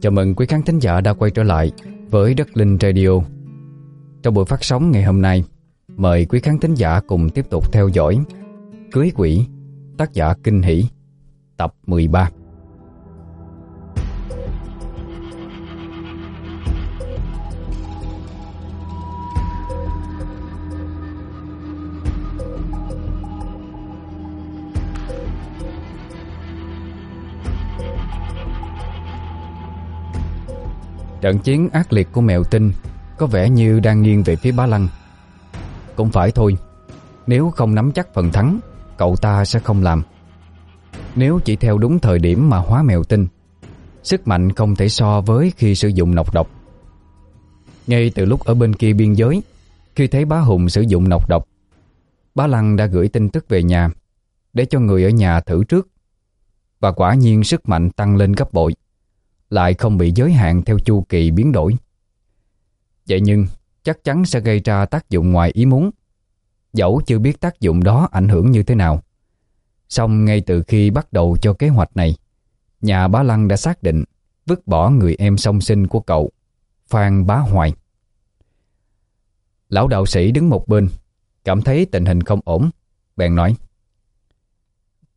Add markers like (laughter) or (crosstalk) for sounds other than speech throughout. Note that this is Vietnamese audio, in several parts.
Chào mừng quý khán thính giả đã quay trở lại với Đất Linh Radio. Trong buổi phát sóng ngày hôm nay, mời quý khán thính giả cùng tiếp tục theo dõi Cưới Quỷ, tác giả Kinh Hỷ, tập 13. Trận chiến ác liệt của mèo tinh Có vẻ như đang nghiêng về phía bá lăng. Cũng phải thôi, Nếu không nắm chắc phần thắng, Cậu ta sẽ không làm. Nếu chỉ theo đúng thời điểm mà hóa mèo tinh, Sức mạnh không thể so với khi sử dụng nọc độc. Ngay từ lúc ở bên kia biên giới, Khi thấy bá Hùng sử dụng nọc độc, Bá Lăng đã gửi tin tức về nhà, Để cho người ở nhà thử trước. Và quả nhiên sức mạnh tăng lên gấp bội lại không bị giới hạn theo chu kỳ biến đổi. Vậy nhưng chắc chắn sẽ gây ra tác dụng ngoài ý muốn. Dẫu chưa biết tác dụng đó ảnh hưởng như thế nào. Xong ngay từ khi bắt đầu cho kế hoạch này, nhà bá Lăng đã xác định vứt bỏ người em song sinh của cậu, Phan Bá Hoài. Lão đạo sĩ đứng một bên, cảm thấy tình hình không ổn, bèn nói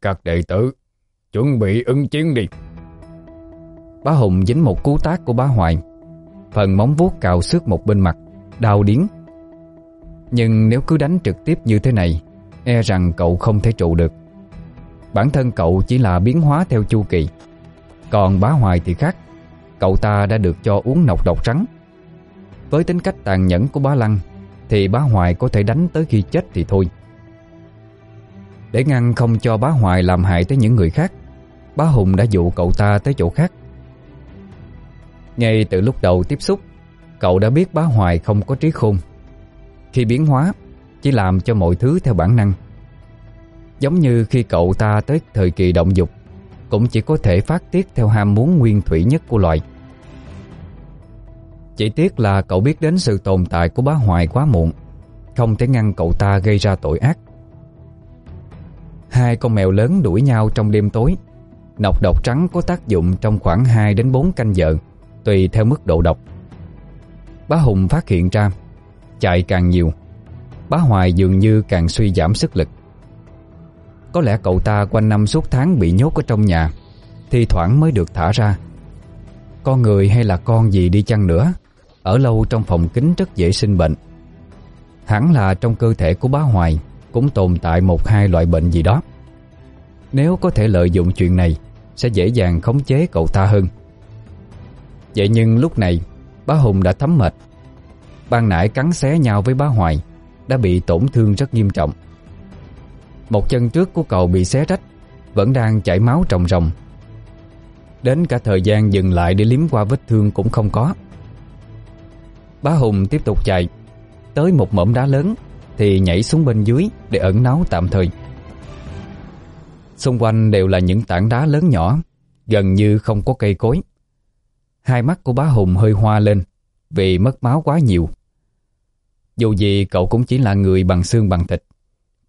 Các đệ tử, chuẩn bị ứng chiến đi. Bá Hùng dính một cú tác của bá Hoài. Phần móng vuốt cào xước một bên mặt, Đau điến Nhưng nếu cứ đánh trực tiếp như thế này E rằng cậu không thể trụ được. Bản thân cậu chỉ là biến hóa theo chu kỳ. Còn bá Hoài thì khác, Cậu ta đã được cho uống nọc độc trắng. Với tính cách tàn nhẫn của bá Lăng, Thì bá Hoài có thể đánh tới khi chết thì thôi. Để ngăn không cho bá Hoài làm hại tới những người khác, Bá Hùng đã dụ cậu ta tới chỗ khác ngay từ lúc đầu tiếp xúc, Cậu đã biết bá hoài không có trí khôn. Khi biến hóa, Chỉ làm cho mọi thứ theo bản năng. Giống như khi cậu ta tới thời kỳ động dục, Cũng chỉ có thể phát tiết theo ham muốn nguyên thủy nhất của loài. Chỉ tiếc là cậu biết đến sự tồn tại của bá hoài quá muộn, Không thể ngăn cậu ta gây ra tội ác. Hai con mèo lớn đuổi nhau trong đêm tối, Nọc độc trắng có tác dụng trong khoảng 2 đến 4 canh giờ. Tùy theo mức độ độc. Bá Hùng phát hiện ra, Chạy càng nhiều, Bá Hoài dường như càng suy giảm sức lực. Có lẽ cậu ta quanh năm suốt tháng bị nhốt ở trong nhà Thì thoảng mới được thả ra. Con người hay là con gì đi chăng nữa, Ở lâu trong phòng kính rất dễ sinh bệnh. Hẳn là trong cơ thể của bá Hoài Cũng tồn tại một hai loại bệnh gì đó. Nếu có thể lợi dụng chuyện này, Sẽ dễ dàng khống chế cậu ta hơn. Vậy nhưng lúc này, Bá Hùng đã thấm mệt. Ban nãy cắn xé nhau với bá Hoài, Đã bị tổn thương rất nghiêm trọng. Một chân trước của cậu bị xé rách, Vẫn đang chảy máu trồng rồng Đến cả thời gian dừng lại để liếm qua vết thương cũng không có. Bá Hùng tiếp tục chạy. Tới một mỏm đá lớn, Thì nhảy xuống bên dưới để ẩn náu tạm thời. Xung quanh đều là những tảng đá lớn nhỏ, Gần như không có cây cối. Hai mắt của bá Hùng hơi hoa lên, Vì mất máu quá nhiều. Dù gì, cậu cũng chỉ là người bằng xương bằng thịt.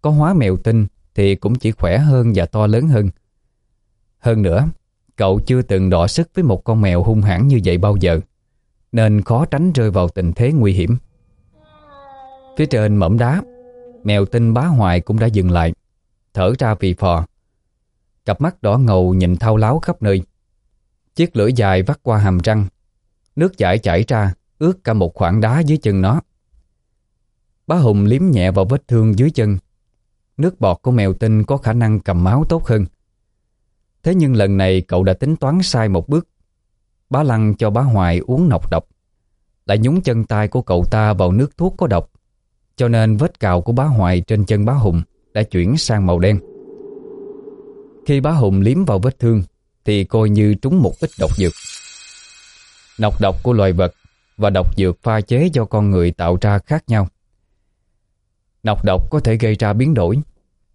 Có hóa mèo tinh Thì cũng chỉ khỏe hơn và to lớn hơn. Hơn nữa, Cậu chưa từng đọ sức với một con mèo hung hãn như vậy bao giờ, Nên khó tránh rơi vào tình thế nguy hiểm. Phía trên mỏm đá, Mèo tinh bá hoài cũng đã dừng lại, Thở ra vì phò. Cặp mắt đỏ ngầu nhìn thao láo khắp nơi. Chiếc lưỡi dài vắt qua hàm răng. Nước chảy chảy ra, Ướt cả một khoảng đá dưới chân nó. Bá Hùng liếm nhẹ vào vết thương dưới chân. Nước bọt của mèo tinh có khả năng cầm máu tốt hơn. Thế nhưng lần này cậu đã tính toán sai một bước. Bá Lăng cho bá Hoài uống nọc độc. Lại nhúng chân tay của cậu ta vào nước thuốc có độc. Cho nên vết cào của bá Hoài trên chân bá Hùng Đã chuyển sang màu đen. Khi bá Hùng liếm vào vết thương thì coi như trúng một ít độc dược. Nọc độc của loài vật và độc dược pha chế do con người tạo ra khác nhau. Nọc độc có thể gây ra biến đổi,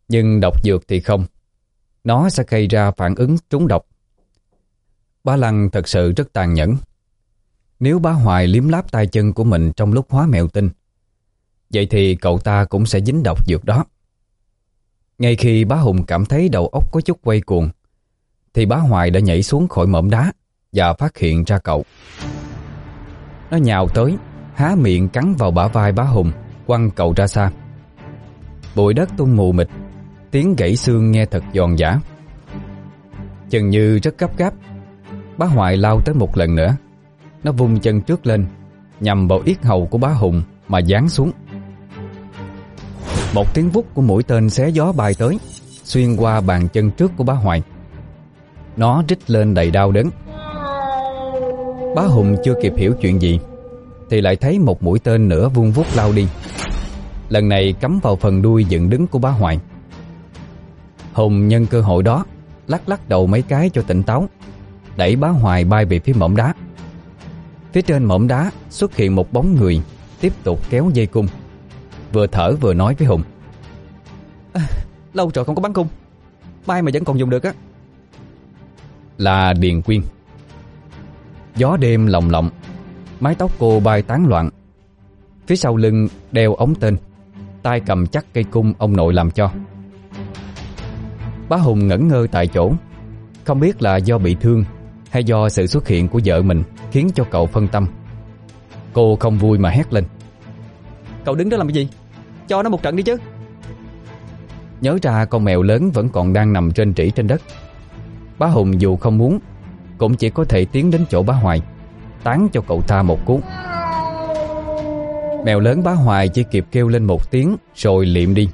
nhưng độc dược thì không. Nó sẽ gây ra phản ứng trúng độc. Bá Lăng thật sự rất tàn nhẫn. Nếu bá Hoài liếm láp tay chân của mình trong lúc hóa mèo tinh, vậy thì cậu ta cũng sẽ dính độc dược đó. Ngay khi bá Hùng cảm thấy đầu óc có chút quay cuồng, thì bá Hoài đã nhảy xuống khỏi mỏm đá và phát hiện ra cậu. Nó nhào tới, há miệng cắn vào bả vai bá Hùng, quăng cậu ra xa. Bụi đất tung mù mịt, tiếng gãy xương nghe thật giòn giả. Chừng như rất gấp gáp, bá Hoài lao tới một lần nữa. Nó vung chân trước lên, nhằm vào yết hầu của bá Hùng mà giáng xuống. Một tiếng vút của mũi tên xé gió bay tới, xuyên qua bàn chân trước của bá Hoài. Nó rít lên đầy đau đớn. Bá Hùng chưa kịp hiểu chuyện gì thì lại thấy một mũi tên nữa vuông vút lao đi. Lần này cắm vào phần đuôi dựng đứng của bá Hoài. Hùng nhân cơ hội đó Lắc lắc đầu mấy cái cho tỉnh táo Đẩy bá Hoài bay về phía mỏm đá. Phía trên mỏm đá xuất hiện một bóng người Tiếp tục kéo dây cung. Vừa thở vừa nói với Hùng. À, Lâu rồi không có bắn cung. Bay mà vẫn còn dùng được á. Là Điền Quyên. Gió đêm lồng lộng Mái tóc cô bay tán loạn. Phía sau lưng đeo ống tên tay cầm chắc cây cung ông nội làm cho. Bá Hùng ngẩn ngơ tại chỗ Không biết là do bị thương Hay do sự xuất hiện của vợ mình Khiến cho cậu phân tâm. Cô không vui mà hét lên. Cậu đứng đó làm cái gì? Cho nó một trận đi chứ. Nhớ ra con mèo lớn vẫn còn đang nằm trên trĩ trên đất Bá Hùng dù không muốn, Cũng chỉ có thể tiến đến chỗ bá Hoài, Tán cho cậu ta một cú. Mèo lớn bá Hoài chỉ kịp kêu lên một tiếng Rồi liệm đi.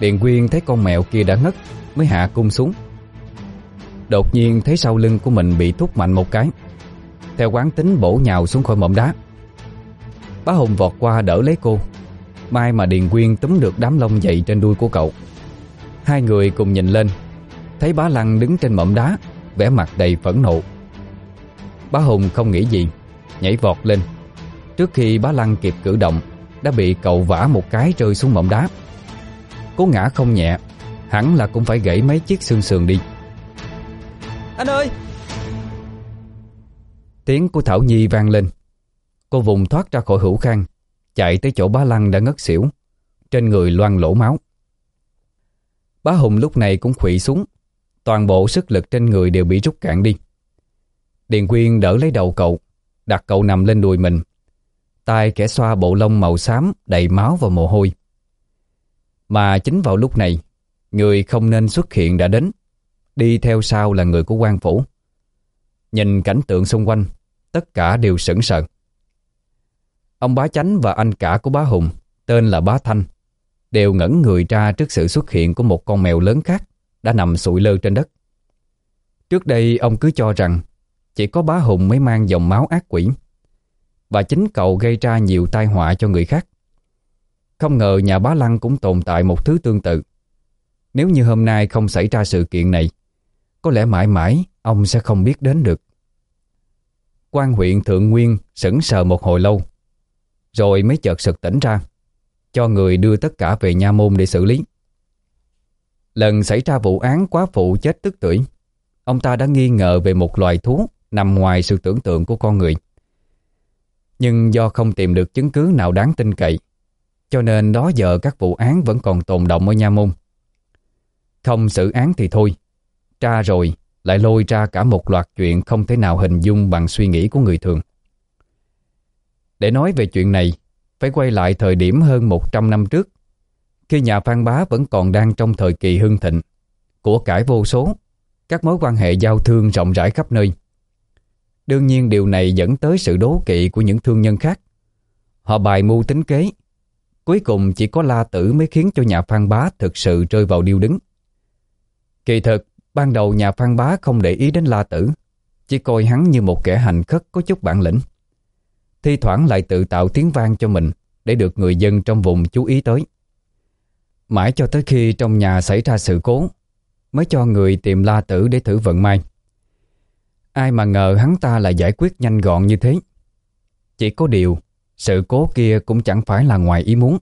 Điện Quyên thấy con mèo kia đã ngất, Mới hạ cung xuống. Đột nhiên thấy sau lưng của mình bị thúc mạnh một cái, Theo quán tính bổ nhào xuống khỏi mỏm đá. Bá Hùng vọt qua đỡ lấy cô Mai mà Điền Quyên túm được đám lông dày trên đuôi của cậu. Hai người cùng nhìn lên Thấy bá Lăng đứng trên mỏm đá vẻ mặt đầy phẫn nộ. Bá Hùng không nghĩ gì Nhảy vọt lên. Trước khi bá Lăng kịp cử động Đã bị cậu vả một cái rơi xuống mỏm đá. Cố ngã không nhẹ Hẳn là cũng phải gãy mấy chiếc xương sườn đi. Anh ơi! Tiếng của Thảo Nhi vang lên. Cô vùng thoát ra khỏi hữu khang Chạy tới chỗ bá Lăng đã ngất xỉu Trên người loang lỗ máu. Bá Hùng lúc này cũng khụy xuống Toàn bộ sức lực trên người đều bị rút cạn đi. Điền Quyên đỡ lấy đầu cậu, Đặt cậu nằm lên đùi mình. Tay kẻ xoa bộ lông màu xám Đầy máu và mồ hôi. Mà chính vào lúc này, Người không nên xuất hiện đã đến, Đi theo sau là người của quan phủ. Nhìn cảnh tượng xung quanh, Tất cả đều sững sờ. Ông bá chánh và anh cả của bá Hùng, Tên là bá Thanh, Đều ngẩn người ra trước sự xuất hiện Của một con mèo lớn khác. Đã nằm sụi lơ trên đất. Trước đây, ông cứ cho rằng chỉ có bá Hùng mới mang dòng máu ác quỷ, Và chính cậu gây ra nhiều tai họa cho người khác. Không ngờ nhà bá Lăng cũng tồn tại một thứ tương tự. Nếu như hôm nay không xảy ra sự kiện này, Có lẽ mãi mãi ông sẽ không biết đến được. Quan huyện Thượng Nguyên sững sờ một hồi lâu, Rồi mới chợt sực tỉnh ra, Cho người đưa tất cả về nha môn để xử lý. Lần xảy ra vụ án quá phụ chết tức tuổi Ông ta đã nghi ngờ về một loài thú nằm ngoài sự tưởng tượng của con người. Nhưng do không tìm được chứng cứ nào đáng tin cậy, cho nên đó giờ các vụ án vẫn còn tồn động ở Nha Môn. Không xử án thì thôi, tra rồi lại lôi ra cả một loạt chuyện không thể nào hình dung bằng suy nghĩ của người thường. Để nói về chuyện này, phải quay lại thời điểm hơn 100 năm trước, khi nhà Phan Bá vẫn còn đang trong thời kỳ hưng thịnh, của cải vô số, các mối quan hệ giao thương rộng rãi khắp nơi. Đương nhiên điều này dẫn tới sự đố kỵ của những thương nhân khác. Họ bài mưu tính kế. Cuối cùng chỉ có La Tử mới khiến cho nhà Phan Bá thực sự rơi vào điêu đứng. Kỳ thực, ban đầu nhà Phan Bá không để ý đến La Tử, chỉ coi hắn như một kẻ hành khất có chút bản lĩnh. Thi thoảng lại tự tạo tiếng vang cho mình để được người dân trong vùng chú ý tới. Mãi cho tới khi trong nhà xảy ra sự cố, mới cho người tìm La Tử để thử vận may. Ai mà ngờ hắn ta lại giải quyết nhanh gọn như thế. Chỉ có điều Sự cố kia cũng chẳng phải là ngoài ý muốn.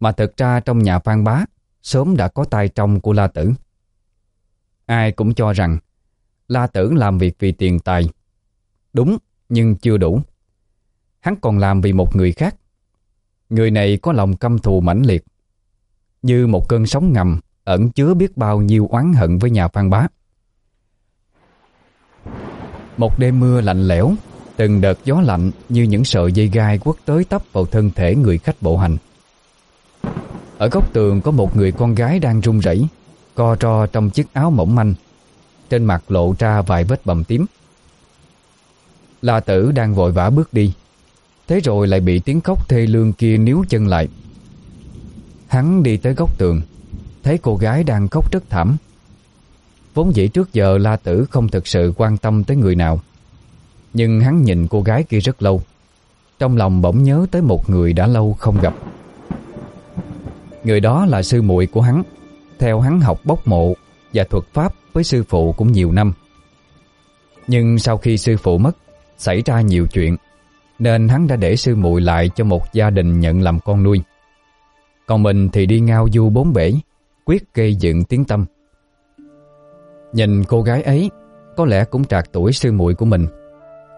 Mà thực ra trong nhà Phan Bá Sớm đã có tay trong của La Tử. Ai cũng cho rằng La Tử làm việc vì tiền tài. Đúng nhưng chưa đủ. Hắn còn làm vì một người khác. Người này có lòng căm thù mãnh liệt. Như một cơn sóng ngầm, Ẩn chứa biết bao nhiêu oán hận với nhà Phan Bá. Một đêm mưa lạnh lẽo, Từng đợt gió lạnh như những sợi dây gai quất tới tấp vào thân thể người khách bộ hành. Ở góc tường có một người con gái đang run rẩy, Co ro trong chiếc áo mỏng manh, Trên mặt lộ ra vài vết bầm tím. La tử đang vội vã bước đi, Thế rồi lại bị tiếng khóc thê lương kia níu chân lại. Hắn đi tới góc tường. Thấy cô gái đang khóc rất thảm. Vốn dĩ trước giờ La Tử không thực sự quan tâm tới người nào. Nhưng hắn nhìn cô gái kia rất lâu. Trong lòng bỗng nhớ tới một người đã lâu không gặp. Người đó là sư muội của hắn. Theo hắn học bốc mộ và thuật pháp với sư phụ cũng nhiều năm. Nhưng sau khi sư phụ mất, Xảy ra nhiều chuyện, Nên hắn đã để sư muội lại cho một gia đình nhận làm con nuôi. Còn mình thì đi ngao du bốn bể, Quyết gây dựng tiếng tâm. Nhìn cô gái ấy, Có lẽ cũng trạc tuổi sư muội của mình,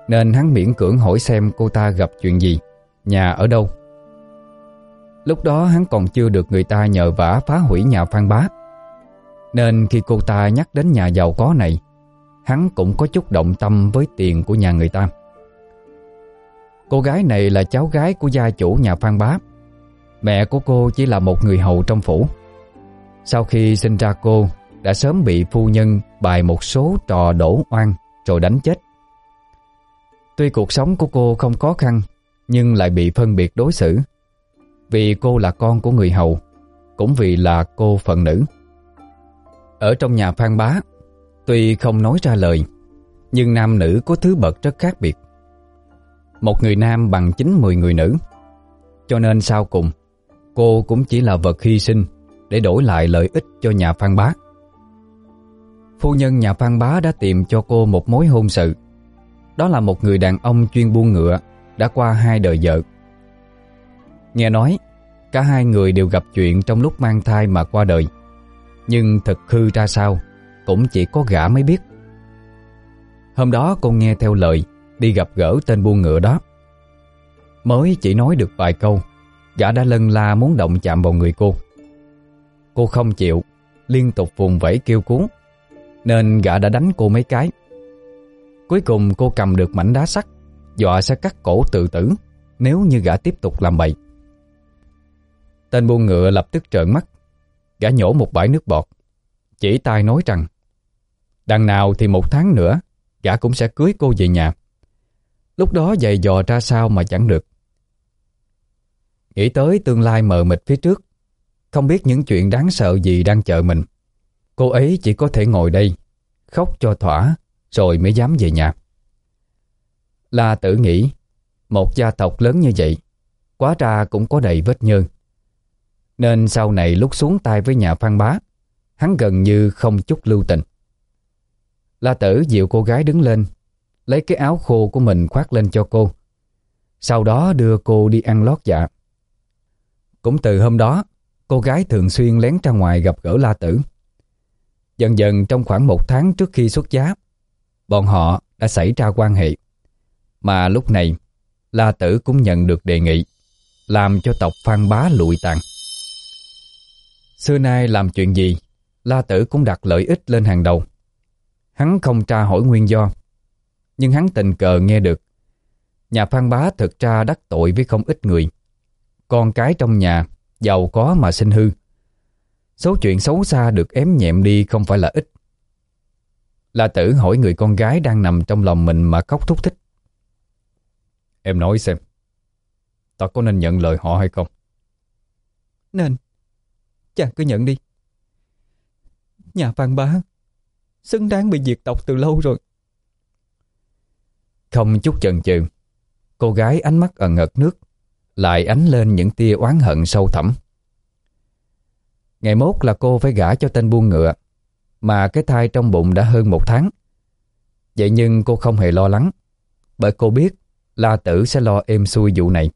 Nên hắn miễn cưỡng hỏi xem cô ta gặp chuyện gì, Nhà ở đâu. Lúc đó hắn còn chưa được người ta nhờ vả phá hủy nhà Phan Bá, Nên khi cô ta nhắc đến nhà giàu có này, Hắn cũng có chút động tâm với tiền của nhà người ta. Cô gái này là cháu gái của gia chủ nhà Phan Bá. Mẹ của cô chỉ là một người hầu trong phủ Sau khi sinh ra cô đã sớm bị phu nhân bài một số trò đổ oan rồi đánh chết. Tuy cuộc sống của cô không khó khăn nhưng lại bị phân biệt đối xử. Vì cô là con của người hầu, cũng vì là cô phận nữ. Ở trong nhà Phan Bá, tuy không nói ra lời, nhưng nam nữ có thứ bậc rất khác biệt. Một người nam bằng chính 10 người nữ. Cho nên sau cùng, cô cũng chỉ là vật hy sinh để đổi lại lợi ích cho nhà Phan Bá. Phu nhân nhà Phan Bá đã tìm cho cô một mối hôn sự. Đó là một người đàn ông chuyên buôn ngựa Đã qua hai đời vợ. Nghe nói, Cả hai người đều gặp chuyện trong lúc mang thai mà qua đời. Nhưng thật hư ra sao, Cũng chỉ có gã mới biết. Hôm đó cô nghe theo lời Đi gặp gỡ tên buôn ngựa đó. Mới chỉ nói được vài câu Gã đã lân la muốn động chạm vào người cô. Cô không chịu, Liên tục vùng vẫy kêu cuốn nên gã đã đánh cô mấy cái. Cuối cùng cô cầm được mảnh đá sắt, Dọa sẽ cắt cổ tự tử Nếu như gã tiếp tục làm bậy. Tên buôn ngựa lập tức trợn mắt, Gã nhổ một bãi nước bọt, Chỉ tay nói rằng, Đằng nào thì một tháng nữa, Gã cũng sẽ cưới cô về nhà. Lúc đó dày dò ra sao mà chẳng được. Nghĩ tới tương lai mờ mịt phía trước, Không biết những chuyện đáng sợ gì đang chờ mình. Cô ấy chỉ có thể ngồi đây, Khóc cho thỏa, Rồi mới dám về nhà. La tử nghĩ, Một gia tộc lớn như vậy, Quá ra cũng có đầy vết nhơn Nên sau này lúc xuống tay với nhà Phan Bá, Hắn gần như không chút lưu tình. La tử dịu cô gái đứng lên, Lấy cái áo khô của mình khoác lên cho cô. Sau đó đưa cô đi ăn lót dạ. Cũng từ hôm đó Cô gái thường xuyên lén ra ngoài gặp gỡ La Tử Dần dần trong khoảng một tháng trước khi xuất giá, bọn họ đã xảy ra quan hệ. Mà lúc này, La Tử cũng nhận được đề nghị làm cho tộc Phan Bá lụi tàn. Xưa nay làm chuyện gì, La Tử cũng đặt lợi ích lên hàng đầu. Hắn không tra hỏi nguyên do, nhưng hắn tình cờ nghe được. Nhà Phan Bá thực ra đắc tội với không ít người. Con cái trong nhà, giàu có mà sinh hư, Số chuyện xấu xa được ém nhẹm đi không phải là ít. La tử hỏi người con gái đang nằm trong lòng mình mà khóc thúc thích. Em nói xem, ta có nên nhận lời họ hay không? Nên, chàng cứ nhận đi. Nhà Phan Bá xứng đáng bị diệt tộc từ lâu rồi. Không chút chần chừ, cô gái ánh mắt ẩn ngật nước, lại ánh lên những tia oán hận sâu thẳm. Ngày mốt là cô phải gả cho tên buôn ngựa, Mà cái thai trong bụng đã hơn một tháng. Vậy nhưng cô không hề lo lắng, Bởi cô biết La Tử sẽ lo êm xuôi vụ này.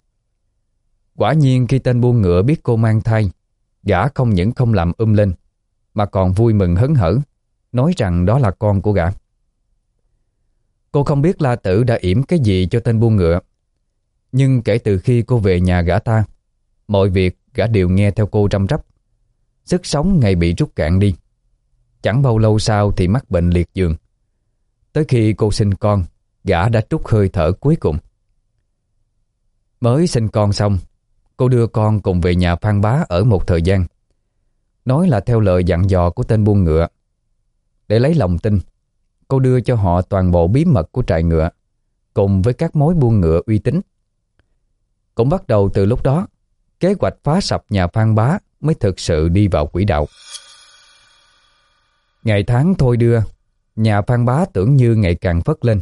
Quả nhiên khi tên buôn ngựa biết cô mang thai, Gã không những không làm um lên, Mà còn vui mừng hấn hở, Nói rằng đó là con của gã. Cô không biết La Tử đã yểm cái gì cho tên buôn ngựa nhưng kể từ khi cô về nhà gã ta Mọi việc gã đều nghe theo cô trăm rắp Sức sống ngày bị rút cạn đi Chẳng bao lâu sau thì mắc bệnh liệt giường Tới khi cô sinh con, gã đã trút hơi thở cuối cùng. Mới sinh con xong, cô đưa con cùng về nhà Phan Bá ở một thời gian. Nói là theo lời dặn dò của tên buôn ngựa. Để lấy lòng tin, cô đưa cho họ toàn bộ bí mật của trại ngựa, cùng với các mối buôn ngựa uy tín. Cũng bắt đầu từ lúc đó, kế hoạch phá sập nhà Phan Bá mới thực sự đi vào quỹ đạo. Ngày tháng thôi đưa, nhà Phan Bá tưởng như ngày càng phất lên.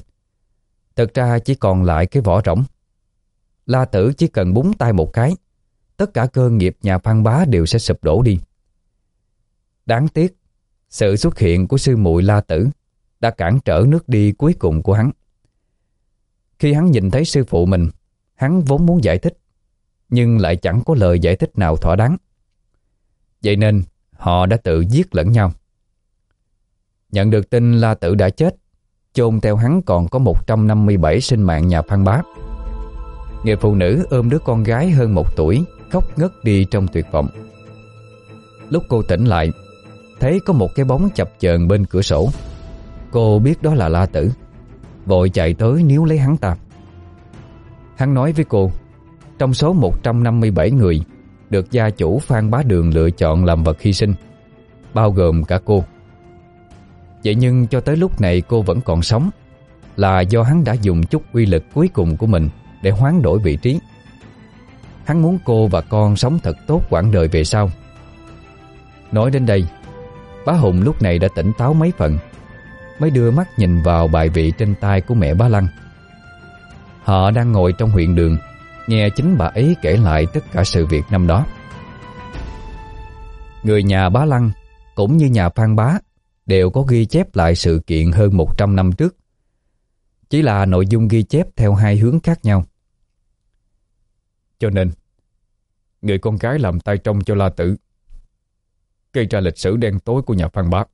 Thực ra chỉ còn lại cái vỏ rỗng. La Tử chỉ cần búng tay một cái, tất cả cơ nghiệp nhà Phan Bá đều sẽ sụp đổ đi. Đáng tiếc, sự xuất hiện của sư muội La Tử đã cản trở nước đi cuối cùng của hắn. Khi hắn nhìn thấy sư phụ mình, hắn vốn muốn giải thích, nhưng lại chẳng có lời giải thích nào thỏa đáng. Vậy nên, họ đã tự giết lẫn nhau. Nhận được tin La Tử đã chết, chôn theo hắn còn có 157 sinh mạng nhà Phan Bá. Người phụ nữ ôm đứa con gái hơn một tuổi, khóc ngất đi trong tuyệt vọng. Lúc cô tỉnh lại, thấy có một cái bóng chập chờn bên cửa sổ. Cô biết đó là La Tử, vội chạy tới níu lấy hắn ta. Hắn nói với cô, trong số 157 người được gia chủ Phan Bá Đường lựa chọn làm vật hy sinh, bao gồm cả cô. Vậy nhưng cho tới lúc này cô vẫn còn sống Là do hắn đã dùng chút uy lực cuối cùng của mình Để hoán đổi vị trí. Hắn muốn cô và con sống thật tốt quãng đời về sau. Nói đến đây Bá Hùng lúc này đã tỉnh táo mấy phần Mới đưa mắt nhìn vào bài vị trên tay của mẹ bá Lăng. Họ đang ngồi trong huyện đường Nghe chính bà ấy kể lại tất cả sự việc năm đó Người nhà bá Lăng Cũng như nhà Phan Bá đều có ghi chép lại sự kiện hơn 100 năm trước. Chỉ là nội dung ghi chép theo hai hướng khác nhau. Cho nên, người con gái làm tay trong cho La Tử gây ra lịch sử đen tối của nhà Phan Bác.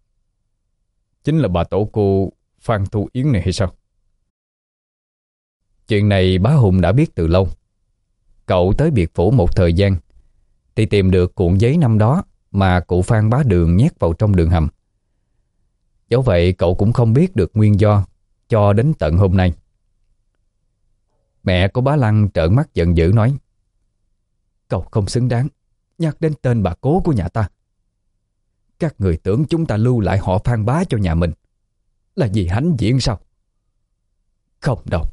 Chính là bà tổ cô Phan Thu Yến này hay sao? Chuyện này bá Hùng đã biết từ lâu. Cậu tới biệt phủ một thời gian, thì tìm được cuộn giấy năm đó mà cụ Phan bá đường nhét vào trong đường hầm. Dẫu vậy, cậu cũng không biết được nguyên do cho đến tận hôm nay. Mẹ của bá Lăng trợn mắt giận dữ nói, Cậu không xứng đáng nhắc đến tên bà cố của nhà ta. Các người tưởng chúng ta lưu lại họ phan bá cho nhà mình là vì hãnh diện sao? Không đâu.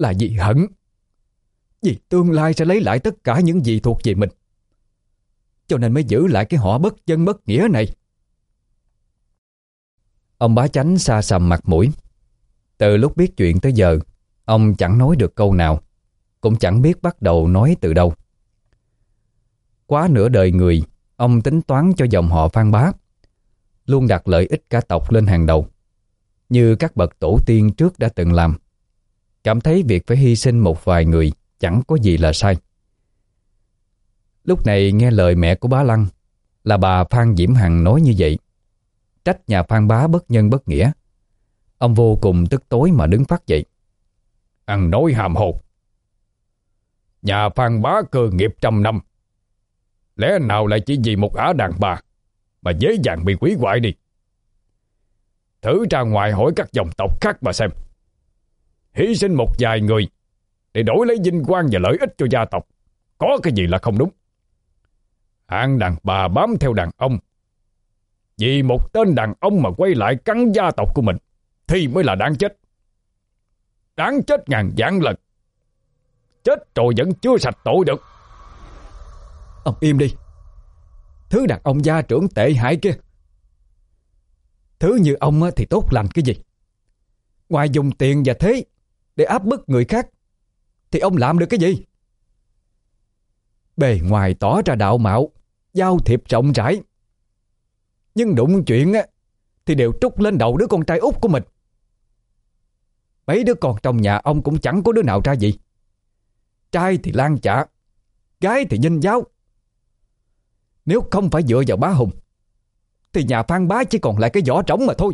Là vì hận. Vì tương lai sẽ lấy lại tất cả những gì thuộc về mình. Cho nên mới giữ lại cái họ bất chân bất nghĩa này. Ông bá chánh xa sầm mặt mũi. Từ lúc biết chuyện tới giờ, ông chẳng nói được câu nào, cũng chẳng biết bắt đầu nói từ đâu. Quá nửa đời người, ông tính toán cho dòng họ Phan Bá, luôn đặt lợi ích cả tộc lên hàng đầu, như các bậc tổ tiên trước đã từng làm. Cảm thấy việc phải hy sinh một vài người chẳng có gì là sai. Lúc này nghe lời mẹ của bá Lăng, là bà Phan Diễm Hằng nói như vậy trách nhà Phan Bá bất nhân bất nghĩa. Ông vô cùng tức tối mà đứng phát dậy. Ăn nói hàm hồ. Nhà Phan Bá cơ nghiệp trăm năm. Lẽ nào lại chỉ vì một ả đàn bà mà dễ dàng bị quỷ hoại đi. Thử ra ngoài hỏi các dòng tộc khác mà xem. Hy sinh một vài người để đổi lấy vinh quang và lợi ích cho gia tộc. Có cái gì là không đúng. Hạng đàn bà bám theo đàn ông. Vì một tên đàn ông mà quay lại cắn gia tộc của mình, Thì mới là đáng chết. Đáng chết ngàn vạn lần. Chết rồi vẫn chưa sạch tội được. Ông im đi. Thứ đàn ông gia trưởng tệ hại kia. Thứ như ông thì tốt lành cái gì? Ngoài dùng tiền và thế để áp bức người khác Thì ông làm được cái gì? Bề ngoài tỏ ra đạo mạo Giao thiệp rộng rãi nhưng đụng chuyện á Thì đều trút lên đầu đứa con trai út của mình. Mấy đứa con trong nhà ông cũng chẳng có đứa nào ra gì. Trai thì lan chạ Gái thì nhân giáo. Nếu không phải dựa vào bá hùng Thì nhà phan bá chỉ còn lại cái vỏ trống mà thôi.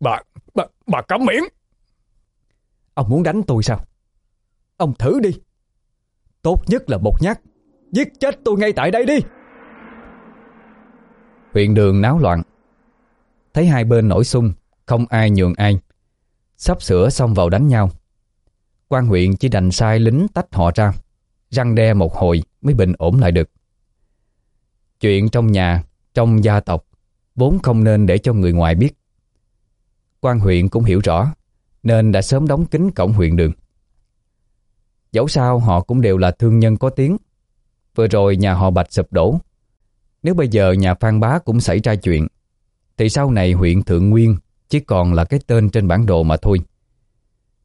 Bà, bà, bà cấm miệng Ông muốn đánh tôi sao? Ông thử đi. Tốt nhất là một nhát. Giết chết tôi ngay tại đây đi. Huyện đường náo loạn. Thấy hai bên nổi xung Không ai nhường ai. Sắp sửa xong vào đánh nhau. Quan huyện chỉ đành sai lính tách họ ra Răng đe một hồi mới bình ổn lại được. Chuyện trong nhà, trong gia tộc Vốn không nên để cho người ngoài biết. Quan huyện cũng hiểu rõ nên đã sớm đóng kín cổng huyện đường. Dẫu sao, họ cũng đều là thương nhân có tiếng. Vừa rồi nhà họ Bạch sụp đổ. Nếu bây giờ nhà Phan Bá cũng xảy ra chuyện, Thì sau này huyện Thượng Nguyên Chỉ còn là cái tên trên bản đồ mà thôi.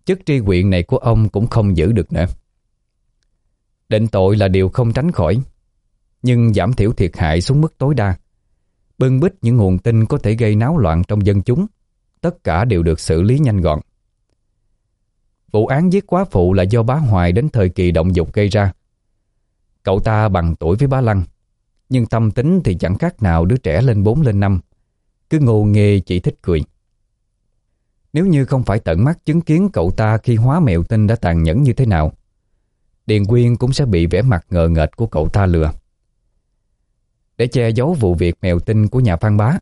Chức tri huyện này của ông cũng không giữ được nữa. Định tội là điều không tránh khỏi, Nhưng giảm thiểu thiệt hại xuống mức tối đa. Bưng bít những nguồn tin có thể gây náo loạn trong dân chúng, Tất cả đều được xử lý nhanh gọn. Vụ án giết quá phụ là do bá Hoài đến thời kỳ động dục gây ra. Cậu ta bằng tuổi với bá Lăng, Nhưng tâm tính thì chẳng khác nào đứa trẻ lên 4 lên 5 Cứ ngô nghê chỉ thích cười. Nếu như không phải tận mắt chứng kiến cậu ta khi hóa mẹo tinh đã tàn nhẫn như thế nào, Điền Quyên cũng sẽ bị vẻ mặt ngờ nghệch của cậu ta lừa. Để che giấu vụ việc mèo tinh của nhà Phan Bá,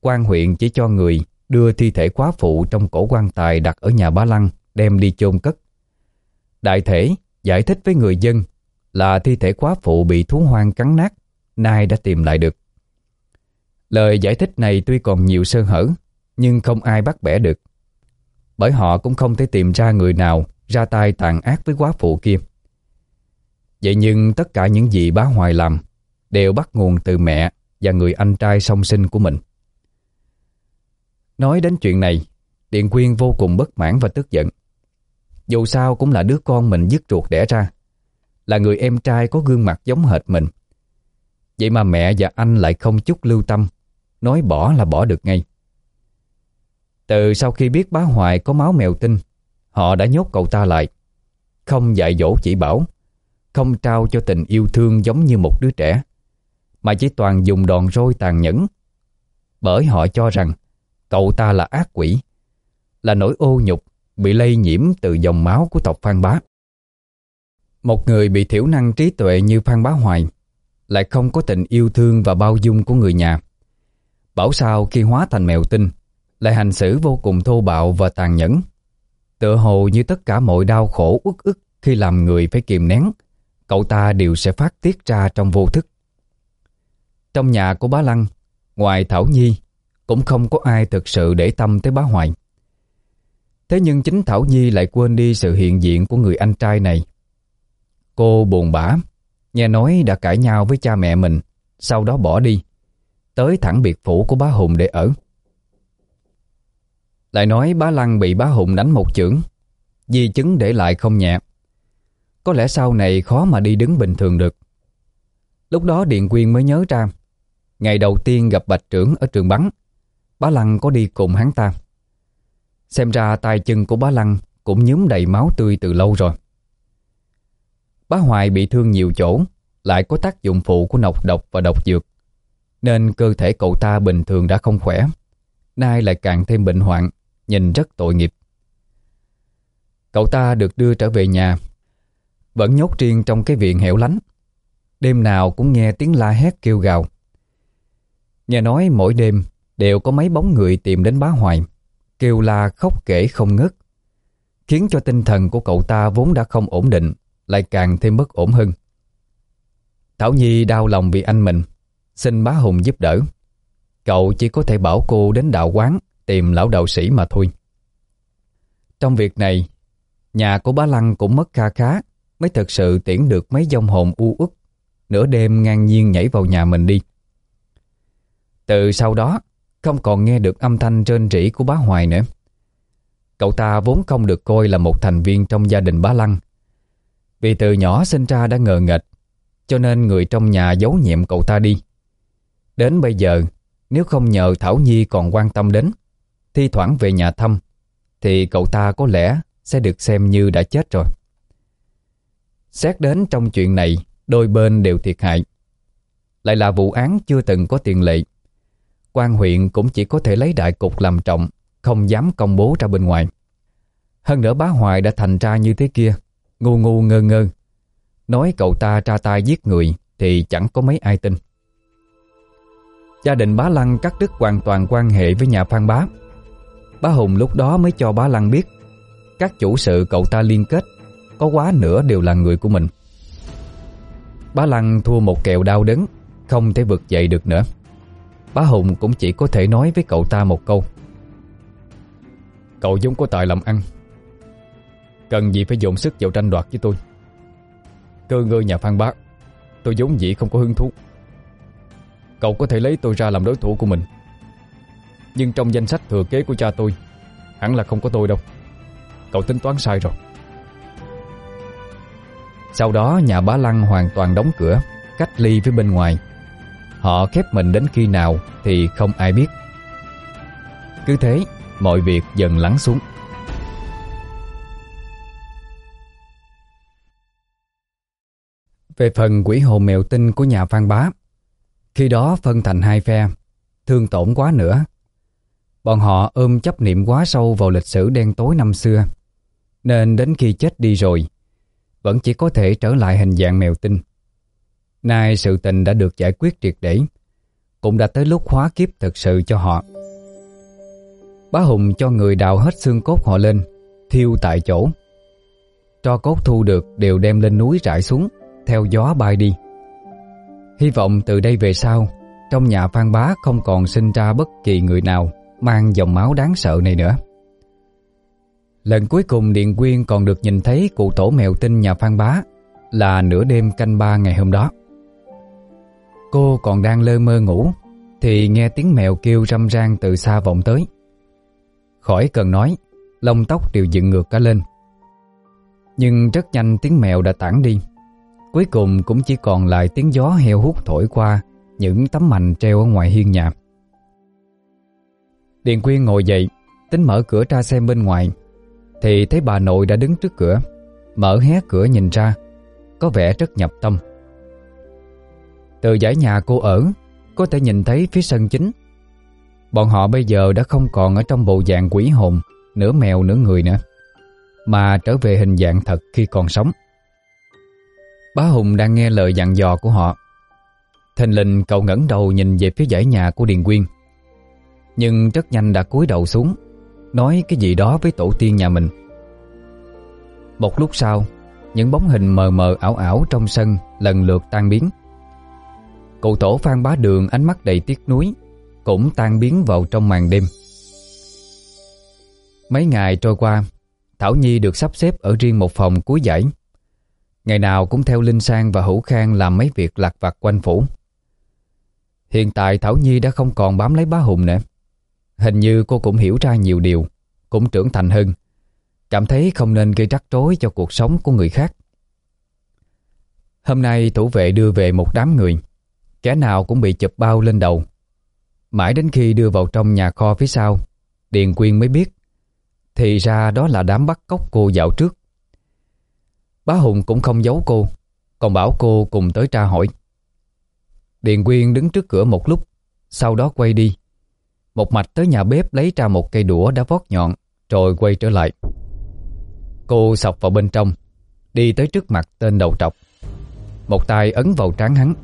quan huyện chỉ cho người đưa thi thể quá phụ trong cổ quan tài đặt ở nhà bá Lăng đem đi chôn cất. Đại thể giải thích với người dân là thi thể quá phụ bị thú hoang cắn nát, nay đã tìm lại được. Lời giải thích này tuy còn nhiều sơ hở, nhưng không ai bắt bẻ được. Bởi họ cũng không thể tìm ra người nào ra tay tàn ác với quá phụ kia. Vậy nhưng tất cả những gì bá Hoài làm đều bắt nguồn từ mẹ và người anh trai song sinh của mình. Nói đến chuyện này, Điện Quyên vô cùng bất mãn và tức giận. Dù sao cũng là đứa con mình dứt ruột đẻ ra. Là người em trai có gương mặt giống hệt mình. Vậy mà mẹ và anh lại không chút lưu tâm, Nói bỏ là bỏ được ngay. Từ sau khi biết bá Hoài có máu mèo tinh, Họ đã nhốt cậu ta lại. Không dạy dỗ chỉ bảo, Không trao cho tình yêu thương giống như một đứa trẻ, Mà chỉ toàn dùng đòn roi tàn nhẫn. Bởi họ cho rằng Cậu ta là ác quỷ, Là nỗi ô nhục bị lây nhiễm từ dòng máu của tộc Phan Bá. Một người bị thiểu năng trí tuệ như Phan Bá Hoài lại không có tình yêu thương và bao dung của người nhà. Bảo sao khi hóa thành mèo tinh lại hành xử vô cùng thô bạo và tàn nhẫn. Tựa hồ như tất cả mọi đau khổ uất ức khi làm người phải kìm nén, cậu ta đều sẽ phát tiết ra trong vô thức. Trong nhà của bá Lăng, ngoài Thảo Nhi, cũng không có ai thực sự để tâm tới bá Hoài. Thế nhưng chính Thảo Nhi lại quên đi sự hiện diện của người anh trai này. Cô buồn bã, nghe nói đã cãi nhau với cha mẹ mình, sau đó bỏ đi, tới thẳng biệt phủ của bá Hùng để ở. Lại nói bá Lăng bị bá Hùng đánh một chưởng, di chứng để lại không nhẹ. Có lẽ sau này khó mà đi đứng bình thường được. Lúc đó Điện Quyên mới nhớ ra, ngày đầu tiên gặp Bạch Trưởng ở trường bắn, bá Lăng có đi cùng hắn ta. Xem ra tay chân của bá Lăng cũng nhúm đầy máu tươi từ lâu rồi. Bá Hoài bị thương nhiều chỗ, lại có tác dụng phụ của nọc độc và độc dược, nên cơ thể cậu ta bình thường đã không khỏe, nay lại càng thêm bệnh hoạn, nhìn rất tội nghiệp. Cậu ta được đưa trở về nhà, vẫn nhốt riêng trong cái viện hẻo lánh, đêm nào cũng nghe tiếng la hét kêu gào. Nghe nói mỗi đêm đều có mấy bóng người tìm đến bá Hoài, kêu la khóc kể không ngớt, khiến cho tinh thần của cậu ta vốn đã không ổn định, lại càng thêm bất ổn hơn. Thảo Nhi đau lòng vì anh mình, xin bá Hùng giúp đỡ. Cậu chỉ có thể bảo cô đến đạo quán tìm lão đạo sĩ mà thôi. Trong việc này, nhà của bá Lăng cũng mất kha khá mới thật sự tiễn được mấy dòng hồn u uất nửa đêm ngang nhiên nhảy vào nhà mình đi. Từ sau đó, không còn nghe được âm thanh rên rỉ của bá Hoài nữa. Cậu ta vốn không được coi là một thành viên trong gia đình bá Lăng. Vì từ nhỏ sinh ra đã ngờ nghệch, cho nên người trong nhà giấu nhiệm cậu ta đi. Đến bây giờ, nếu không nhờ Thảo Nhi còn quan tâm đến, thi thoảng về nhà thăm, thì cậu ta có lẽ sẽ được xem như đã chết rồi. Xét đến trong chuyện này, đôi bên đều thiệt hại. Lại là vụ án chưa từng có tiền lệ quan huyện cũng chỉ có thể lấy đại cục làm trọng, không dám công bố ra bên ngoài. Hơn nữa bá Hoài đã thành ra như thế kia, ngu ngu ngơ ngơ. Nói cậu ta tra tay giết người thì chẳng có mấy ai tin. Gia đình bá Lăng cắt đứt hoàn toàn quan hệ với nhà Phan Bá. Bá Hùng lúc đó mới cho bá Lăng biết Các chủ sự cậu ta liên kết Có quá nữa đều là người của mình Bá Lăng thua một kèo đau đớn Không thể vực dậy được nữa Bá Hùng cũng chỉ có thể nói với cậu ta một câu. Cậu giống có tài làm ăn. Cần gì phải dồn sức vào tranh đoạt với tôi. Cơ ngơ nhà Phan Bá Tôi vốn dĩ không có hứng thú. Cậu có thể lấy tôi ra làm đối thủ của mình. Nhưng trong danh sách thừa kế của cha tôi, Hẳn là không có tôi đâu. Cậu tính toán sai rồi. Sau đó, nhà bá Lăng hoàn toàn đóng cửa, Cách ly với bên ngoài. Họ khép mình đến khi nào Thì không ai biết. Cứ thế, Mọi việc dần lắng xuống. Về phần quỷ hồn mèo tinh của nhà Phan Bá, Khi đó phân thành hai phe, Thương tổn quá nữa. Bọn họ ôm chấp niệm quá sâu vào lịch sử đen tối năm xưa, Nên đến khi chết đi rồi, Vẫn chỉ có thể trở lại hình dạng mèo tinh. Nay sự tình đã được giải quyết triệt để. Cũng đã tới lúc hóa kiếp thực sự cho họ. Bá Hùng cho người đào hết xương cốt họ lên, Thiêu tại chỗ. Tro cốt thu được đều đem lên núi rải xuống, Theo gió bay đi. Hy vọng từ đây về sau, Trong nhà Phan Bá không còn sinh ra bất kỳ người nào Mang dòng máu đáng sợ này nữa. Lần cuối cùng Điện Quyên còn được nhìn thấy cụ tổ mèo tinh nhà Phan Bá Là nửa đêm canh ba ngày hôm đó. Cô còn đang lơ mơ ngủ, Thì nghe tiếng mèo kêu râm ran từ xa vọng tới. Khỏi cần nói, Lông tóc đều dựng ngược cả lên. Nhưng rất nhanh tiếng mèo đã tản đi. Cuối cùng cũng chỉ còn lại tiếng gió heo hút thổi qua Những tấm mành treo ở ngoài hiên nhà. Điền Quyên ngồi dậy, Tính mở cửa ra xem bên ngoài. Thì thấy bà nội đã đứng trước cửa, Mở hé cửa nhìn ra, Có vẻ rất nhập tâm. Từ dãy nhà cô ở, Có thể nhìn thấy phía sân chính. Bọn họ bây giờ đã không còn ở trong bộ dạng quỷ hồn, Nửa mèo nửa người nữa, Mà trở về hình dạng thật khi còn sống. Bá Hùng đang nghe lời dặn dò của họ. Thình lình cậu ngẩng đầu nhìn về phía dãy nhà của Điền Quyên. Nhưng rất nhanh đã cúi đầu xuống, Nói cái gì đó với tổ tiên nhà mình. Một lúc sau, Những bóng hình mờ mờ ảo ảo trong sân Lần lượt tan biến. Cụ tổ Phan Bá Đường ánh mắt đầy tiếc nuối cũng tan biến vào trong màn đêm. Mấy ngày trôi qua, Thảo Nhi được sắp xếp ở riêng một phòng cuối giải. Ngày nào cũng theo Linh Sang và Hữu Khang làm mấy việc lặt vặt quanh phủ. Hiện tại Thảo Nhi đã không còn bám lấy bá hùng nữa. Hình như cô cũng hiểu ra nhiều điều, cũng trưởng thành hơn. Cảm thấy không nên gây rắc rối cho cuộc sống của người khác. Hôm nay thủ vệ đưa về một đám người. Kẻ nào cũng bị chụp bao lên đầu. Mãi đến khi đưa vào trong nhà kho phía sau, Điền Quyên mới biết, Thì ra đó là đám bắt cóc cô dạo trước. Bá Hùng cũng không giấu cô, Còn bảo cô cùng tới tra hỏi. Điền Quyên đứng trước cửa một lúc, Sau đó quay đi. Một mạch tới nhà bếp lấy ra một cây đũa đã vót nhọn, Rồi quay trở lại. Cô sọc vào bên trong, Đi tới trước mặt tên đầu trọc. Một tay ấn vào trán hắn.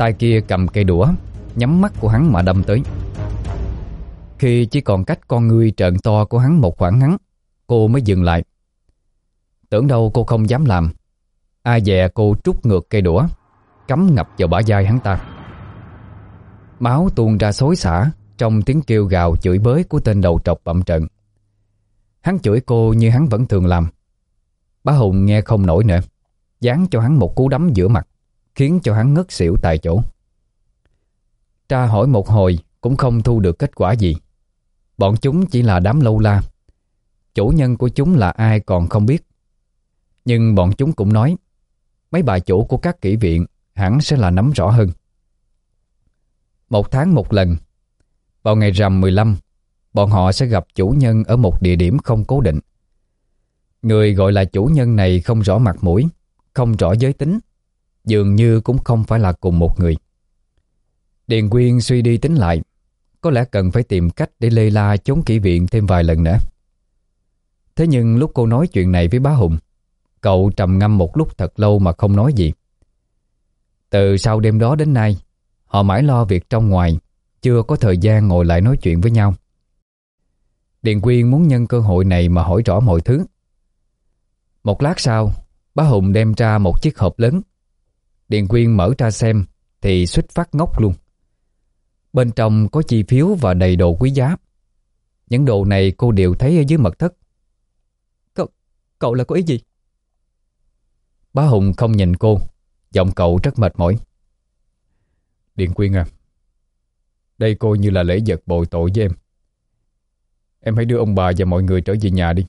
Tay kia cầm cây đũa, Nhắm mắt của hắn mà đâm tới. Khi chỉ còn cách con ngươi trợn to của hắn một khoảng ngắn, Cô mới dừng lại. Tưởng đâu cô không dám làm. Ai dè cô trút ngược cây đũa, Cắm ngập vào bả vai hắn ta. Máu tuôn ra xối xả Trong tiếng kêu gào chửi bới của tên đầu trọc bậm trận Hắn chửi cô như hắn vẫn thường làm. Bá Hùng nghe không nổi nữa, Dán cho hắn một cú đấm giữa mặt. Khiến cho hắn ngất xỉu tại chỗ Tra hỏi một hồi cũng không thu được kết quả gì. Bọn chúng chỉ là đám lâu la. Chủ nhân của chúng là ai còn không biết. Nhưng bọn chúng cũng nói mấy bà chủ của các kỹ viện hẳn sẽ là nắm rõ hơn. Một tháng một lần, vào ngày rằm 15, bọn họ sẽ gặp chủ nhân ở một địa điểm không cố định. Người gọi là chủ nhân này không rõ mặt mũi, không rõ giới tính, dường như cũng không phải là cùng một người. Điền Quyên suy đi tính lại Có lẽ cần phải tìm cách để Lê La trốn kỹ viện thêm vài lần nữa Thế nhưng lúc cô nói chuyện này với bá Hùng Cậu trầm ngâm một lúc thật lâu mà không nói gì Từ sau đêm đó đến nay Họ mãi lo việc trong ngoài Chưa có thời gian ngồi lại nói chuyện với nhau Điền Quyên muốn nhân cơ hội này mà hỏi rõ mọi thứ. Một lát sau, bá Hùng đem ra một chiếc hộp lớn. Điền Quyên mở ra xem thì suýt phát ngốc luôn. Bên trong có chi phiếu và đầy đồ quý giá. Những đồ này cô đều thấy ở dưới mật thất. Cậu, cậu là có ý gì? Bá Hùng không nhìn cô, giọng cậu rất mệt mỏi. Điền Quyên à, đây coi như là lễ vật bồi tội với em. Em hãy đưa ông bà và mọi người trở về nhà đi.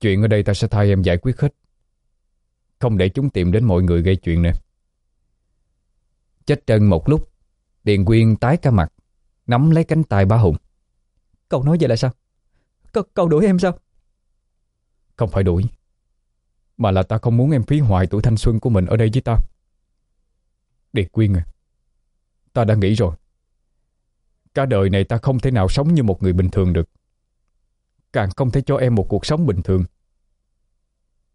Chuyện ở đây ta sẽ thay em giải quyết hết. Không để chúng tìm đến mọi người gây chuyện nè. Chết trân một lúc, Điền Quyên tái cả mặt, nắm lấy cánh tay bá Hùng. Cậu nói vậy là sao? Cậu, cậu đuổi em sao? Không phải đuổi, mà là ta không muốn em phí hoài tuổi thanh xuân của mình ở đây với ta. Điền Quyên à, ta đã nghĩ rồi. Cả đời này ta không thể nào sống như một người bình thường được. Càng không thể cho em một cuộc sống bình thường.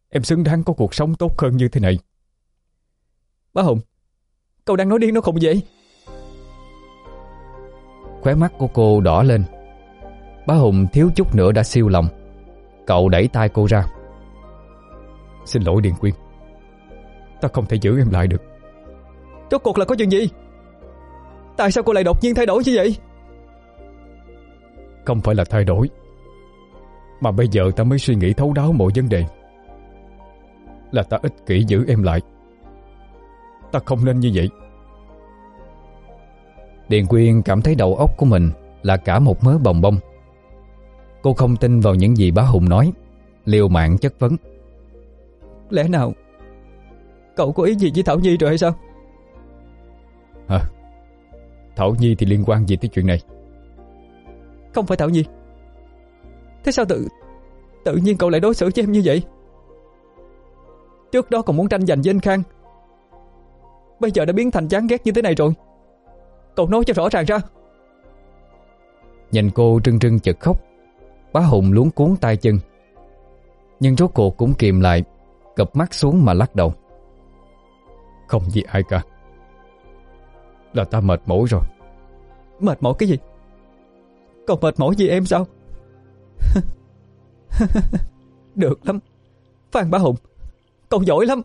Em xứng đáng có cuộc sống tốt hơn như thế này. Bá Hùng, cậu đang nói điên nó không vậy? Khóe mắt của cô đỏ lên. Bá Hùng thiếu chút nữa đã siêu lòng. Cậu đẩy tay cô ra. Xin lỗi Điền Quyên. Ta không thể giữ em lại được. Rốt cuộc là có chuyện gì? Tại sao cô lại đột nhiên thay đổi như vậy? Không phải là thay đổi Mà bây giờ ta mới suy nghĩ thấu đáo mọi vấn đề Là ta ích kỷ giữ em lại. Ta không nên như vậy. Điền Quyên cảm thấy đầu óc của mình Là cả một mớ bồng bông. Cô không tin vào những gì bá Hùng nói Liều mạng chất vấn. Lẽ nào Cậu có ý gì với Thảo Nhi rồi hay sao? Hả? Thảo Nhi thì liên quan gì tới chuyện này? Không phải Thảo Nhi. Thế sao tự Tự nhiên cậu lại đối xử với em như vậy Trước đó còn muốn tranh giành với anh Khang. Bây giờ đã biến thành chán ghét như thế này rồi. Cậu nói cho rõ ràng ra. Nhìn cô trưng trưng chật khóc. Bá Hùng luống cuốn tay chân. Nhưng rốt cuộc cũng kìm lại Cập mắt xuống mà lắc đầu. Không gì ai cả. Là ta mệt mỏi rồi. Mệt mỏi cái gì? Còn mệt mỏi gì em sao? (laughs) Được lắm. Phan Bá Hùng Cậu giỏi lắm.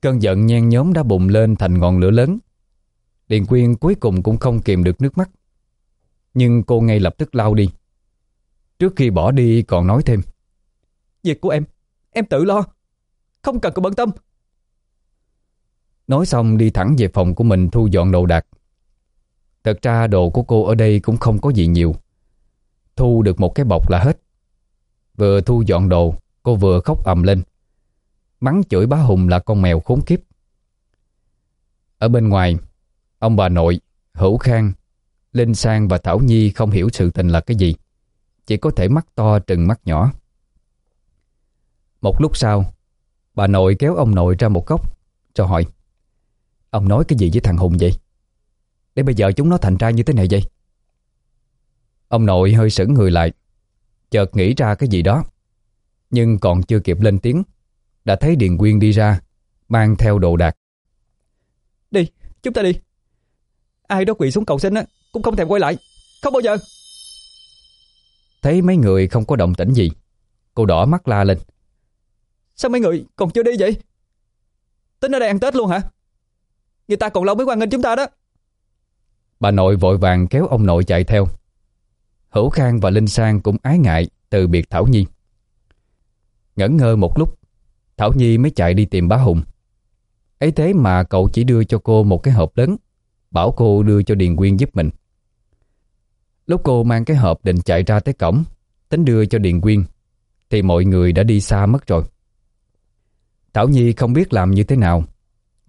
Cơn giận nhen nhóm đã bùng lên thành ngọn lửa lớn. Điền Quyên cuối cùng cũng không kìm được nước mắt. Nhưng cô ngay lập tức lao đi. Trước khi bỏ đi còn nói thêm. Việc của em Em tự lo. Không cần cậu bận tâm. Nói xong đi thẳng về phòng của mình thu dọn đồ đạc. Thật ra đồ của cô ở đây cũng không có gì nhiều. Thu được một cái bọc là hết. Vừa thu dọn đồ Cô vừa khóc ầm lên. Mắng chửi bá Hùng là con mèo khốn kiếp. Ở bên ngoài Ông bà nội, Hữu Khang Linh Sang và Thảo Nhi không hiểu sự tình là cái gì. Chỉ có thể mắt to trừng mắt nhỏ. Một lúc sau Bà nội kéo ông nội ra một góc Cho hỏi Ông nói cái gì với thằng Hùng vậy? Để bây giờ chúng nó thành ra như thế này vậy? Ông nội hơi sững người lại Chợt nghĩ ra cái gì đó. Nhưng còn chưa kịp lên tiếng. Đã thấy Điền Quyên đi ra Mang theo đồ đạc. Đi, chúng ta đi. Ai đó quỳ xuống cầu xin á Cũng không thèm quay lại. Không bao giờ. Thấy mấy người không có động tĩnh gì Cô đỏ mắt la lên. Sao mấy người còn chưa đi vậy? Tính ở đây ăn Tết luôn hả? Người ta còn lâu mới quan nghênh chúng ta đó. Bà nội vội vàng kéo ông nội chạy theo. Hữu Khang và Linh Sang cũng ái ngại từ biệt Thảo Nhi Ngẩn ngơ một lúc. Thảo Nhi mới chạy đi tìm bá Hùng. Ấy thế mà cậu chỉ đưa cho cô một cái hộp lớn, Bảo cô đưa cho Điền Quyên giúp mình. Lúc cô mang cái hộp định chạy ra tới cổng, Tính đưa cho Điền Quyên, Thì mọi người đã đi xa mất rồi. Thảo Nhi không biết làm như thế nào,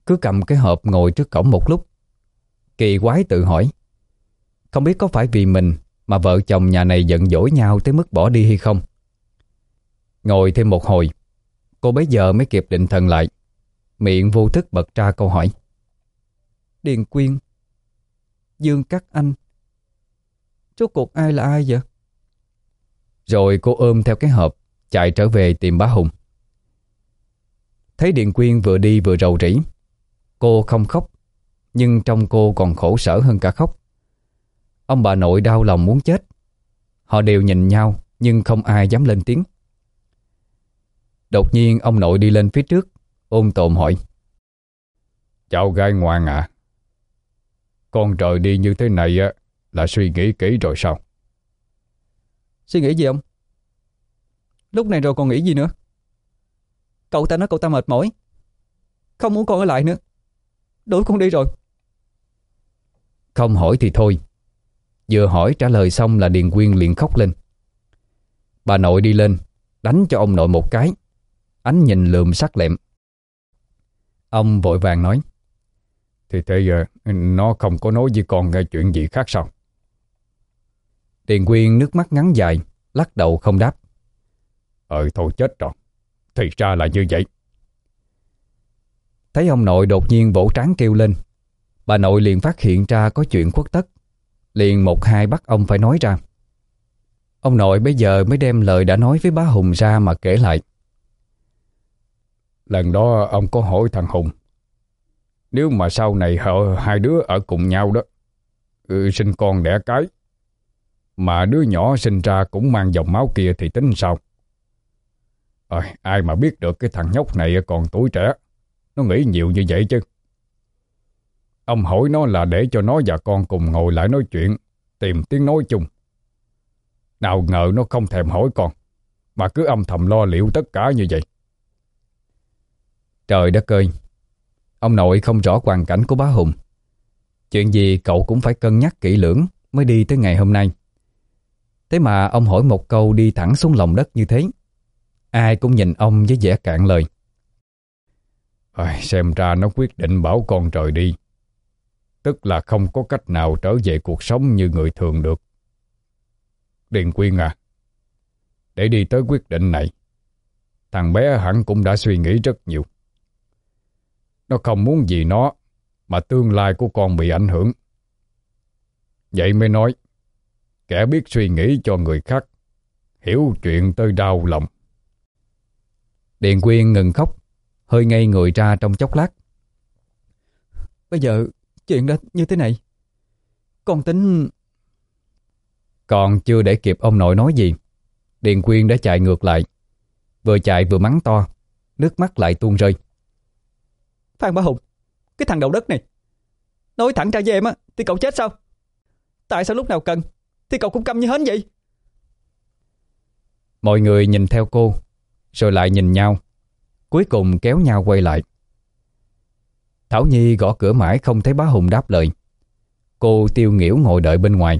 Cứ cầm cái hộp ngồi trước cổng một lúc. Kỳ quái tự hỏi, Không biết có phải vì mình Mà vợ chồng nhà này giận dỗi nhau Tới mức bỏ đi hay không? Ngồi thêm một hồi. Cô bấy giờ mới kịp định thần lại. Miệng vô thức bật ra câu hỏi. Điền Quyên, Dương Cát Anh, Rốt cuộc ai là ai vậy? Rồi cô ôm theo cái hộp, Chạy trở về tìm bá Hùng. Thấy Điền Quyên vừa đi vừa rầu rĩ, Cô không khóc, Nhưng trong cô còn khổ sở hơn cả khóc. Ông bà nội đau lòng muốn chết. Họ đều nhìn nhau, Nhưng không ai dám lên tiếng. Đột nhiên ông nội đi lên phía trước Ôm tồn hỏi. Cháu gái ngoan à? Con trời đi như thế này á Là suy nghĩ kỹ rồi sao? Suy nghĩ gì ông? Lúc này rồi còn nghĩ gì nữa? Cậu ta nói cậu ta mệt mỏi. Không muốn con ở lại nữa. Đuổi con đi rồi. Không hỏi thì thôi. Vừa hỏi trả lời xong là Điền Quyên liền khóc lên. Bà nội đi lên Đánh cho ông nội một cái Ánh nhìn lườm sắc lẹm. Ông vội vàng nói, Thì thế giờ, Nó không có nói với con nghe chuyện gì khác sao? Tiền Quyên nước mắt ngắn dài, Lắc đầu không đáp. Ờ thôi chết rồi, Thì ra là như vậy. Thấy ông nội đột nhiên vỗ trán kêu lên, Bà nội liền phát hiện ra có chuyện khuất tất. Liền một hai bắt ông phải nói ra. Ông nội bây giờ mới đem lời đã nói với bá Hùng ra mà kể lại. Lần đó ông có hỏi thằng Hùng Nếu mà sau này họ hai đứa ở cùng nhau đó ừ, Sinh con đẻ cái Mà đứa nhỏ sinh ra cũng mang dòng máu kia thì tính sao? À, Ai mà biết được cái thằng nhóc này còn tuổi trẻ Nó nghĩ nhiều như vậy chứ. Ông hỏi nó là để cho nó và con cùng ngồi lại nói chuyện Tìm tiếng nói chung. Nào ngờ nó không thèm hỏi con Mà cứ âm thầm lo liệu tất cả như vậy. Trời đất ơi! Ông nội không rõ hoàn cảnh của bá Hùng. Chuyện gì cậu cũng phải cân nhắc kỹ lưỡng Mới đi tới ngày hôm nay. Thế mà ông hỏi một câu đi thẳng xuống lòng đất như thế Ai cũng nhìn ông với vẻ cạn lời. À, Xem ra nó quyết định bảo con trời đi. Tức là không có cách nào trở về cuộc sống như người thường được. Điền Quyên à Để đi tới quyết định này Thằng bé hẳn cũng đã suy nghĩ rất nhiều. Nó không muốn gì nó Mà tương lai của con bị ảnh hưởng. Vậy mới nói Kẻ biết suy nghĩ cho người khác Hiểu chuyện tới đau lòng. Điền Quyên ngừng khóc Hơi ngây người ra trong chốc lát. Bây giờ chuyện đó như thế này Con tính Còn chưa để kịp ông nội nói gì Điền Quyên đã chạy ngược lại. Vừa chạy vừa mắng to Nước mắt lại tuôn rơi Phan Bá Hùng Cái thằng đầu đất này. Nói thẳng ra với em á Thì cậu chết sao? Tại sao lúc nào cần Thì cậu cũng câm như hến vậy? Mọi người nhìn theo cô Rồi lại nhìn nhau Cuối cùng kéo nhau quay lại. Thảo Nhi gõ cửa mãi không thấy bá Hùng đáp lời. Cô tiêu nghỉu ngồi đợi bên ngoài.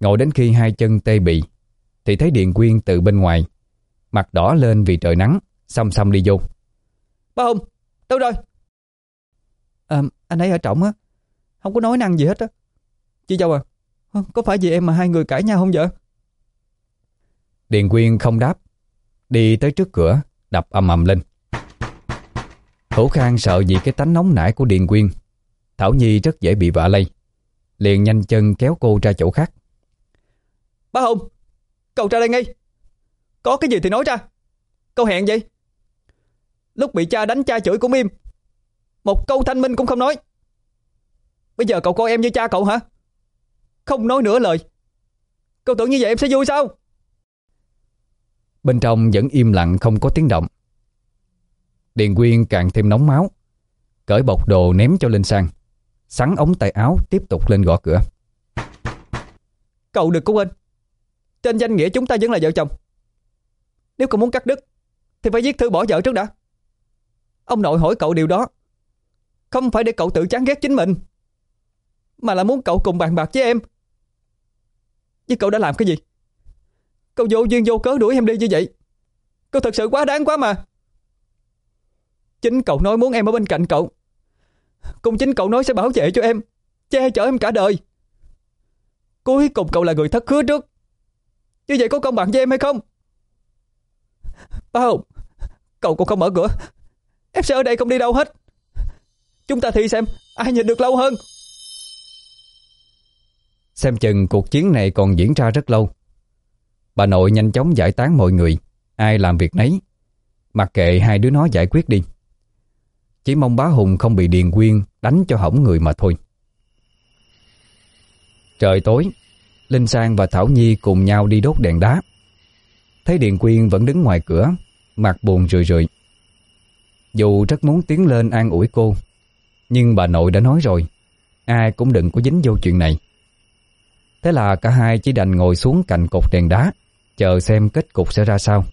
Ngồi đến khi hai chân tê bị Thì thấy Điện Quyên từ bên ngoài Mặt đỏ lên vì trời nắng Xăm xăm đi vô. Bá Hùng, đâu rồi. À, Anh ấy ở trọng á. Không có nói năng gì hết á. Chị dâu à Có phải vì em mà hai người cãi nhau không vậy Điền Quyên không đáp. Đi tới trước cửa Đập ầm ầm lên. Hữu Khang sợ vì cái tánh nóng nảy của Điền Quyên. Thảo Nhi rất dễ bị vạ lây. Liền nhanh chân kéo cô ra chỗ khác. Bá Hùng Cậu ra đây ngay. Có cái gì thì nói ra. Cậu hẹn vậy Lúc bị cha đánh cha chửi cũng im Một câu thanh minh cũng không nói. Bây giờ cậu coi em như cha cậu hả? Không nói nửa lời. Cậu tưởng như vậy em sẽ vui sao? Bên trong vẫn im lặng không có tiếng động. Điền Quyên càng thêm nóng máu. Cởi bọc đồ ném cho Linh Sang. Sắn ống tay áo tiếp tục lên gõ cửa. Cậu đừng có quên. Trên danh nghĩa chúng ta vẫn là vợ chồng. Nếu cậu muốn cắt đứt Thì phải viết thư bỏ vợ trước đã Ông nội hỏi cậu điều đó. Không phải để cậu tự chán ghét chính mình, Mà là muốn cậu cùng bàn bạc với em. Chứ cậu đã làm cái gì? Cậu vô duyên vô cớ đuổi em đi như vậy. Cậu thật sự quá đáng quá mà. Chính cậu nói muốn em ở bên cạnh cậu. Cũng chính cậu nói sẽ bảo vệ cho em, Che chở em cả đời. Cuối cùng cậu là người thất hứa trước. Như vậy có công bằng với em hay không? Ba Hùng Cậu còn không mở cửa. Em sẽ ở đây không đi đâu hết. Chúng ta thi xem, ai nhìn được lâu hơn? Xem chừng cuộc chiến này còn diễn ra rất lâu. Bà nội nhanh chóng giải tán mọi người, Ai làm việc nấy. Mặc kệ hai đứa nó giải quyết đi. Chỉ mong bá Hùng không bị Điền Quyên Đánh cho hỏng người mà thôi. Trời tối, Linh Sang và Thảo Nhi cùng nhau đi đốt đèn đá. Thấy Điền Quyên vẫn đứng ngoài cửa, Mặt buồn rười rượi. Dù rất muốn tiến lên an ủi cô, Nhưng bà nội đã nói rồi, Ai cũng đừng có dính vô chuyện này. Thế là cả hai chỉ đành ngồi xuống cạnh cột đèn đá, Chờ xem kết cục sẽ ra sao.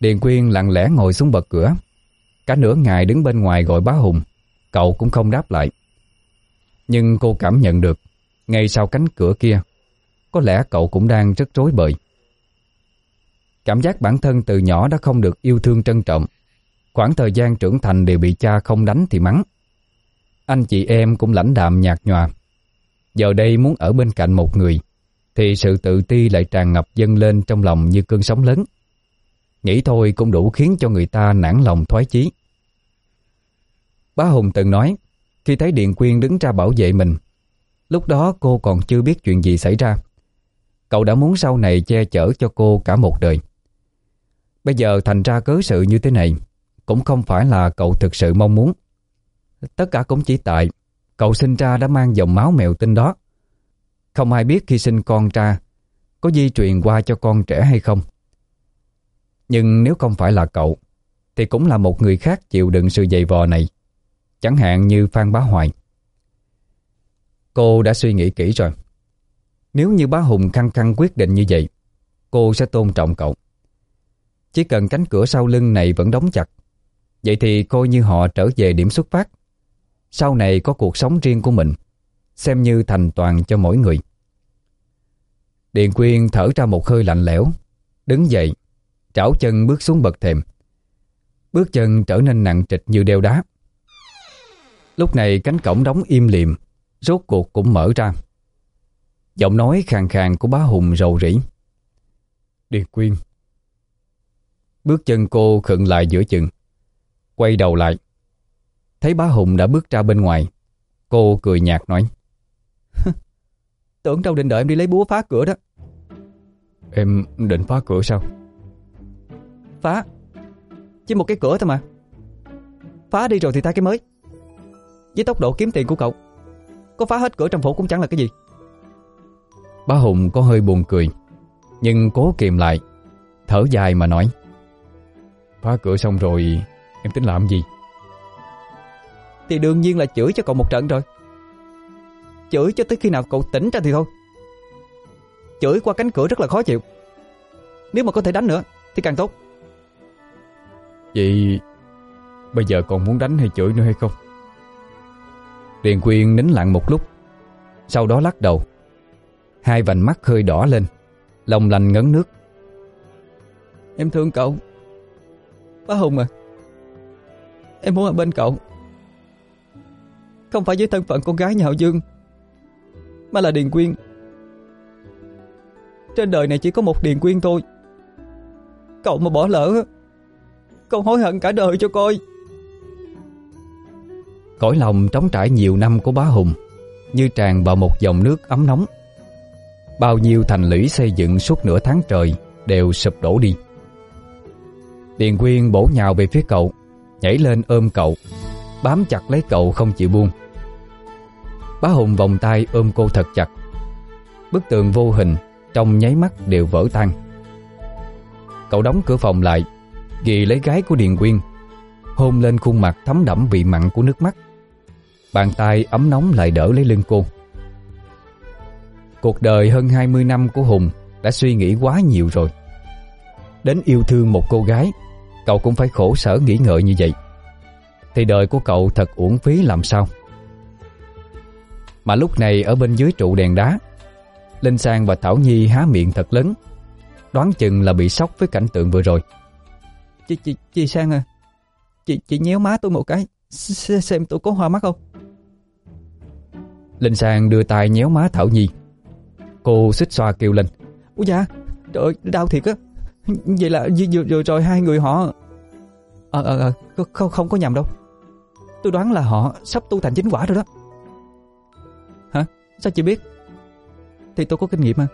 Điền Quyên lặng lẽ ngồi xuống bật cửa. Cả nửa ngày đứng bên ngoài gọi bá Hùng, Cậu cũng không đáp lại. Nhưng cô cảm nhận được, Ngay sau cánh cửa kia, Có lẽ cậu cũng đang rất rối bời. Cảm giác bản thân từ nhỏ đã không được yêu thương trân trọng. Khoảng thời gian trưởng thành đều bị cha không đánh thì mắng. Anh chị em cũng lãnh đạm nhạt nhòa. Giờ đây muốn ở bên cạnh một người, Thì sự tự ti lại tràn ngập dâng lên trong lòng như cơn sóng lớn. Nghĩ thôi cũng đủ khiến cho người ta nản lòng thoái chí. Bá Hùng từng nói, Khi thấy Điện Quyên đứng ra bảo vệ mình, Lúc đó cô còn chưa biết chuyện gì xảy ra. Cậu đã muốn sau này che chở cho cô cả một đời. Bây giờ thành ra cớ sự như thế này Cũng không phải là cậu thực sự mong muốn. Tất cả cũng chỉ tại Cậu sinh ra đã mang dòng máu mèo tinh đó. Không ai biết khi sinh con ra, Có di truyền qua cho con trẻ hay không. Nhưng nếu không phải là cậu, Thì cũng là một người khác chịu đựng sự dày vò này, Chẳng hạn như Phan Bá Hoài. Cô đã suy nghĩ kỹ rồi. Nếu như bá Hùng khăng khăng quyết định như vậy, Cô sẽ tôn trọng cậu. Chỉ cần cánh cửa sau lưng này vẫn đóng chặt. Vậy thì coi như họ trở về điểm xuất phát. Sau này có cuộc sống riêng của mình, Xem như thành toàn cho mỗi người. Điền Quyên thở ra một hơi lạnh lẽo, Đứng dậy, Trảo chân bước xuống bậc thềm. Bước chân trở nên nặng trịch như đeo đá. Lúc này cánh cổng đóng im liệm Rốt cuộc cũng mở ra. Giọng nói khàn khàn của bá Hùng rầu rĩ. Điền Quyên Bước chân cô khựng lại giữa chừng. Quay đầu lại. Thấy bá Hùng đã bước ra bên ngoài. Cô cười nhạt nói. Tưởng đâu định đợi em đi lấy búa phá cửa đó. Em định phá cửa sao? Phá. Chỉ một cái cửa thôi mà. Phá đi rồi thì thay cái mới. Với tốc độ kiếm tiền của cậu Có phá hết cửa trong phủ cũng chẳng là cái gì. Bá Hùng có hơi buồn cười Nhưng cố kìm lại Thở dài mà nói Phá cửa xong rồi Em tính làm gì? Thì đương nhiên là chửi cho cậu một trận rồi. Chửi cho tới khi nào cậu tỉnh ra thì thôi. Chửi qua cánh cửa rất là khó chịu. Nếu mà có thể đánh nữa Thì càng tốt. Vậy Bây giờ còn muốn đánh hay chửi nữa hay không? Điền Quyên nín lặng một lúc Sau đó lắc đầu. Hai vành mắt hơi đỏ lên Lòng lành ngấn nước. Em thương cậu Bá Hùng à. Em muốn ở bên cậu. Không phải với thân phận con gái nhà hậu Dương, Mà là Điền Quyên. Trên đời này chỉ có một Điền Quyên thôi. Cậu mà bỏ lỡ Con hối hận cả đời cho coi. Cõi lòng trống trải nhiều năm của bá Hùng, Như tràn vào một dòng nước ấm nóng. Bao nhiêu thành lũy xây dựng suốt nửa tháng trời Đều sụp đổ đi. Tiền Quyên bổ nhào về phía cậu, Nhảy lên ôm cậu, Bám chặt lấy cậu không chịu buông. Bá Hùng vòng tay ôm cô thật chặt. Bức tường vô hình Trong nháy mắt đều vỡ tan. Cậu đóng cửa phòng lại Ghi lấy gái của Điền Quyên, Hôn lên khuôn mặt thấm đẫm vị mặn của nước mắt. Bàn tay ấm nóng lại đỡ lấy lưng cô. Cuộc đời hơn 20 năm của Hùng Đã suy nghĩ quá nhiều rồi. Đến yêu thương một cô gái Cậu cũng phải khổ sở nghĩ ngợi như vậy. Thì đời của cậu thật uổng phí làm sao? Mà lúc này ở bên dưới trụ đèn đá Linh Sang và Thảo Nhi há miệng thật lớn Đoán chừng là bị sốc với cảnh tượng vừa rồi. Chị, chị, chị Sang à Chị, chị nhéo má tôi một cái Xem tôi có hoa mắt không? Linh Sang đưa tay nhéo má Thảo Nhi. Cô xích xoa kêu lên. Ủa dạ Trời ơi, đau thiệt á Vậy là vừa rồi, rồi hai người họ Ờ ờ ờ không, không có nhầm đâu. Tôi đoán là họ sắp tu thành chính quả rồi đó. Hả? Sao chị biết? Thì tôi có kinh nghiệm mà.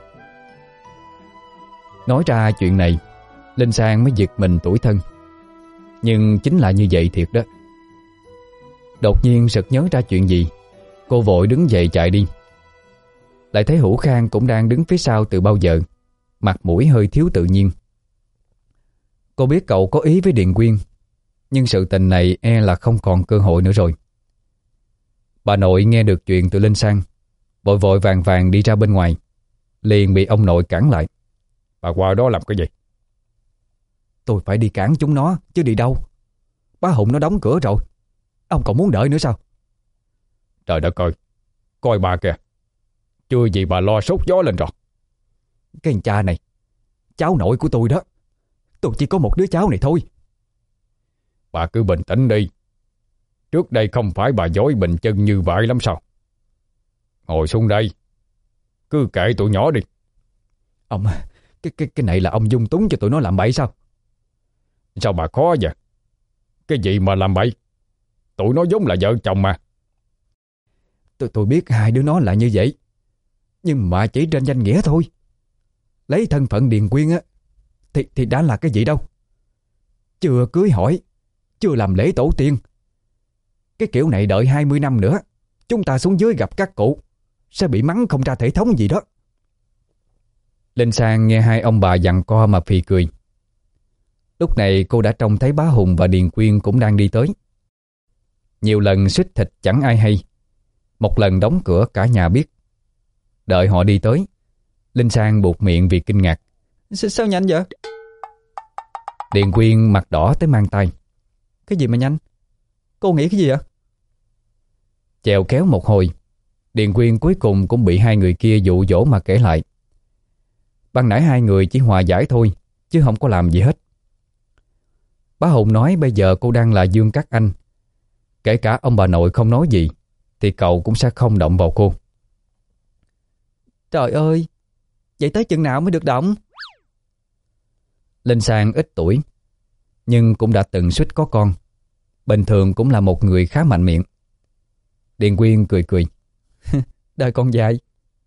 Nói ra chuyện này Linh Sang mới giật mình tuổi thân. Nhưng chính là như vậy thiệt đó. Đột nhiên sực nhớ ra chuyện gì Cô vội đứng dậy chạy đi. Lại thấy Hữu Khang cũng đang đứng phía sau từ bao giờ Mặt mũi hơi thiếu tự nhiên. Cô biết cậu có ý với Điện Quyên Nhưng sự tình này e là không còn cơ hội nữa rồi. Bà nội nghe được chuyện từ Linh Sang Vội vội vàng vàng đi ra bên ngoài Liền bị ông nội cản lại. Bà qua đó làm cái gì? Tôi phải đi cản chúng nó chứ đi đâu? Bá Hùng nó đóng cửa rồi Ông còn muốn đợi nữa sao? Trời đất ơi Coi bà kìa Chưa gì bà lo sốt gió lên rồi. Cái cha này Cháu nội của tôi đó Tôi chỉ có một đứa cháu này thôi. Bà cứ bình tĩnh đi. Trước đây không phải bà dối bình chân như vậy lắm sao? Ngồi xuống đây. Cứ kệ tụi nhỏ đi. Ông Cái cái cái này là ông dung túng cho tụi nó làm bậy sao? Sao bà khó vậy? Cái gì mà làm bậy? Tụi nó giống là vợ chồng mà. Tôi tôi biết hai đứa nó là như vậy. Nhưng mà chỉ trên danh nghĩa thôi. Lấy thân phận Điền Quyên á thì, thì đã là cái gì đâu? Chưa cưới hỏi Chưa làm lễ tổ tiên. Cái kiểu này đợi 20 năm nữa Chúng ta xuống dưới gặp các cụ Sẽ bị mắng không ra thể thống gì đó. Linh Sang nghe hai ông bà dặn co mà phì cười. Lúc này cô đã trông thấy bá Hùng và Điền Quyên cũng đang đi tới. Nhiều lần xích thịt chẳng ai hay. Một lần đóng cửa cả nhà biết. Đợi họ đi tới Linh Sang buộc miệng vì kinh ngạc. S Sao nhanh vậy? Điền Quyên mặt đỏ tới mang tay. Cái gì mà nhanh? Cô nghĩ cái gì ạ? Chèo kéo một hồi Điền Quyên cuối cùng cũng bị hai người kia dụ dỗ mà kể lại. Ban nãy hai người chỉ hòa giải thôi Chứ không có làm gì hết. Bá Hùng nói bây giờ cô đang là Dương Cát Anh. Kể cả ông bà nội không nói gì Thì cậu cũng sẽ không động vào cô. Trời ơi! Vậy tới chừng nào mới được động Linh Sang ít tuổi, Nhưng cũng đã từng suýt có con. Bình thường cũng là một người khá mạnh miệng. Điền Quyên cười cười. (laughs) Đời con dài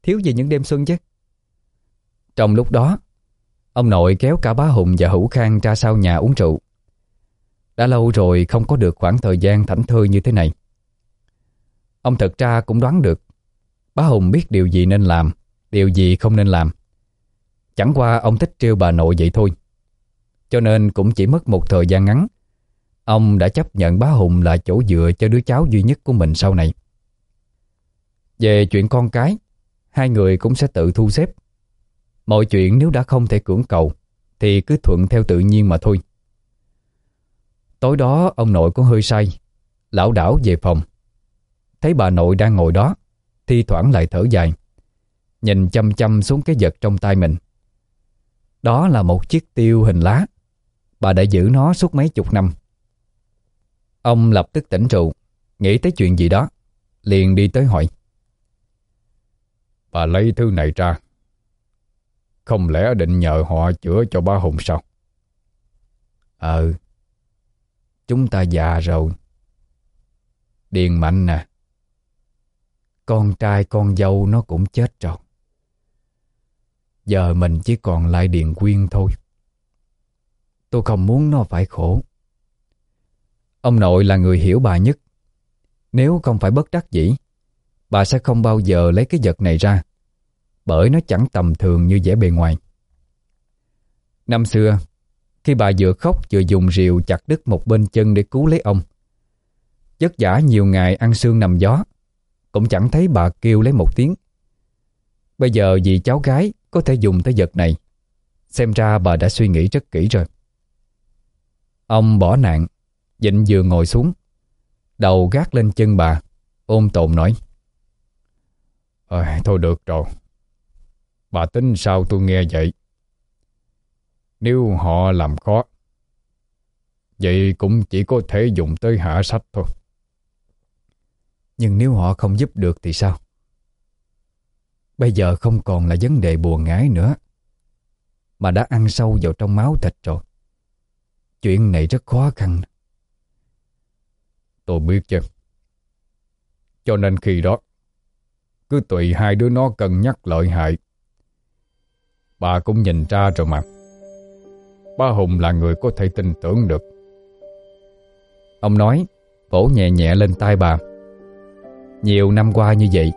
Thiếu gì những đêm xuân chứ? Trong lúc đó, Ông nội kéo cả bá Hùng và Hữu Khang ra sau nhà uống rượu. Đã lâu rồi không có được khoảng thời gian thảnh thơi như thế này. Ông thật ra cũng đoán được, Bá Hùng biết điều gì nên làm, Điều gì không nên làm. Chẳng qua ông thích trêu bà nội vậy thôi. Cho nên cũng chỉ mất một thời gian ngắn. Ông đã chấp nhận bá Hùng là chỗ dựa cho đứa cháu duy nhất của mình sau này. Về chuyện con cái, Hai người cũng sẽ tự thu xếp. Mọi chuyện nếu đã không thể cưỡng cầu, Thì cứ thuận theo tự nhiên mà thôi. Tối đó, ông nội có hơi say Lão đảo về phòng. Thấy bà nội đang ngồi đó, Thi thoảng lại thở dài, Nhìn chăm chăm xuống cái vật trong tay mình. Đó là một chiếc tiêu hình lá. Bà đã giữ nó suốt mấy chục năm. Ông lập tức tỉnh rượu Nghĩ tới chuyện gì đó Liền đi tới hỏi. Bà lấy thứ này ra. Không lẽ định nhờ họ chữa cho ba Hùng sao? Ờ Chúng ta già rồi. Điền mạnh nè. Con trai con dâu nó cũng chết rồi. Giờ mình chỉ còn lại Điền Quyên thôi Tôi không muốn nó phải khổ. Ông nội là người hiểu bà nhất. Nếu không phải bất đắc dĩ, Bà sẽ không bao giờ lấy cái vật này ra, Bởi nó chẳng tầm thường như vẻ bề ngoài. Năm xưa, Khi bà vừa khóc vừa dùng rìu chặt đứt một bên chân để cứu lấy ông chất giả nhiều ngày ăn xương nằm gió, Cũng chẳng thấy bà kêu lấy một tiếng. Bây giờ vì cháu gái có thể dùng tới vật này, Xem ra bà đã suy nghĩ rất kỹ rồi. Ông bỏ nạn Dịnh vừa ngồi xuống. Đầu gác lên chân bà Ôm tồn nói à, Thôi được rồi. Bà tính sao tôi nghe vậy? Nếu họ làm khó Vậy cũng chỉ có thể dùng tới hạ sách thôi. Nhưng nếu họ không giúp được thì sao? Bây giờ không còn là vấn đề buồn ngái nữa. Mà đã ăn sâu vào trong máu thịt rồi. Chuyện này rất khó khăn. Tôi biết chứ. Cho nên khi đó, Cứ tùy hai đứa nó cân nhắc lợi hại. Bà cũng nhìn ra rồi mà. Ba Hùng là người có thể tin tưởng được. Ông nói, Vỗ nhẹ nhẹ lên tay bà. Nhiều năm qua như vậy,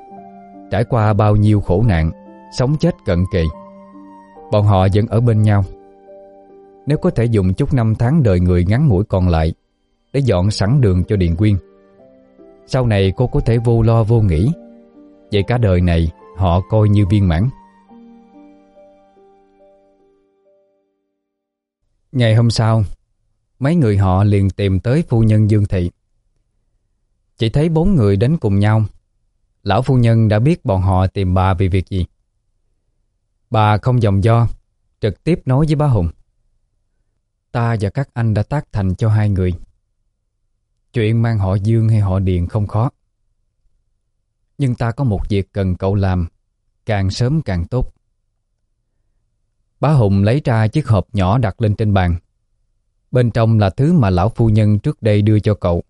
Trải qua bao nhiêu khổ nạn, Sống chết cận kề, Bọn họ vẫn ở bên nhau. Nếu có thể dùng chút năm tháng đời người ngắn ngủi còn lại Để dọn sẵn đường cho Điền Quyên. Sau này cô có thể vô lo vô nghĩ. Vậy cả đời này, Họ coi như viên mãn. Ngày hôm sau, Mấy người họ liền tìm tới phu nhân Dương Thị. Chỉ thấy bốn người đến cùng nhau. Lão phu nhân đã biết bọn họ tìm bà vì việc gì. Bà không dòng do, Trực tiếp nói với bá Hùng. Ta và các anh đã tác thành cho hai người. Chuyện mang họ Dương hay họ Điền không khó. Nhưng ta có một việc cần cậu làm, Càng sớm càng tốt. Bá Hùng lấy ra chiếc hộp nhỏ đặt lên trên bàn. Bên trong là thứ mà lão phu nhân trước đây đưa cho cậu,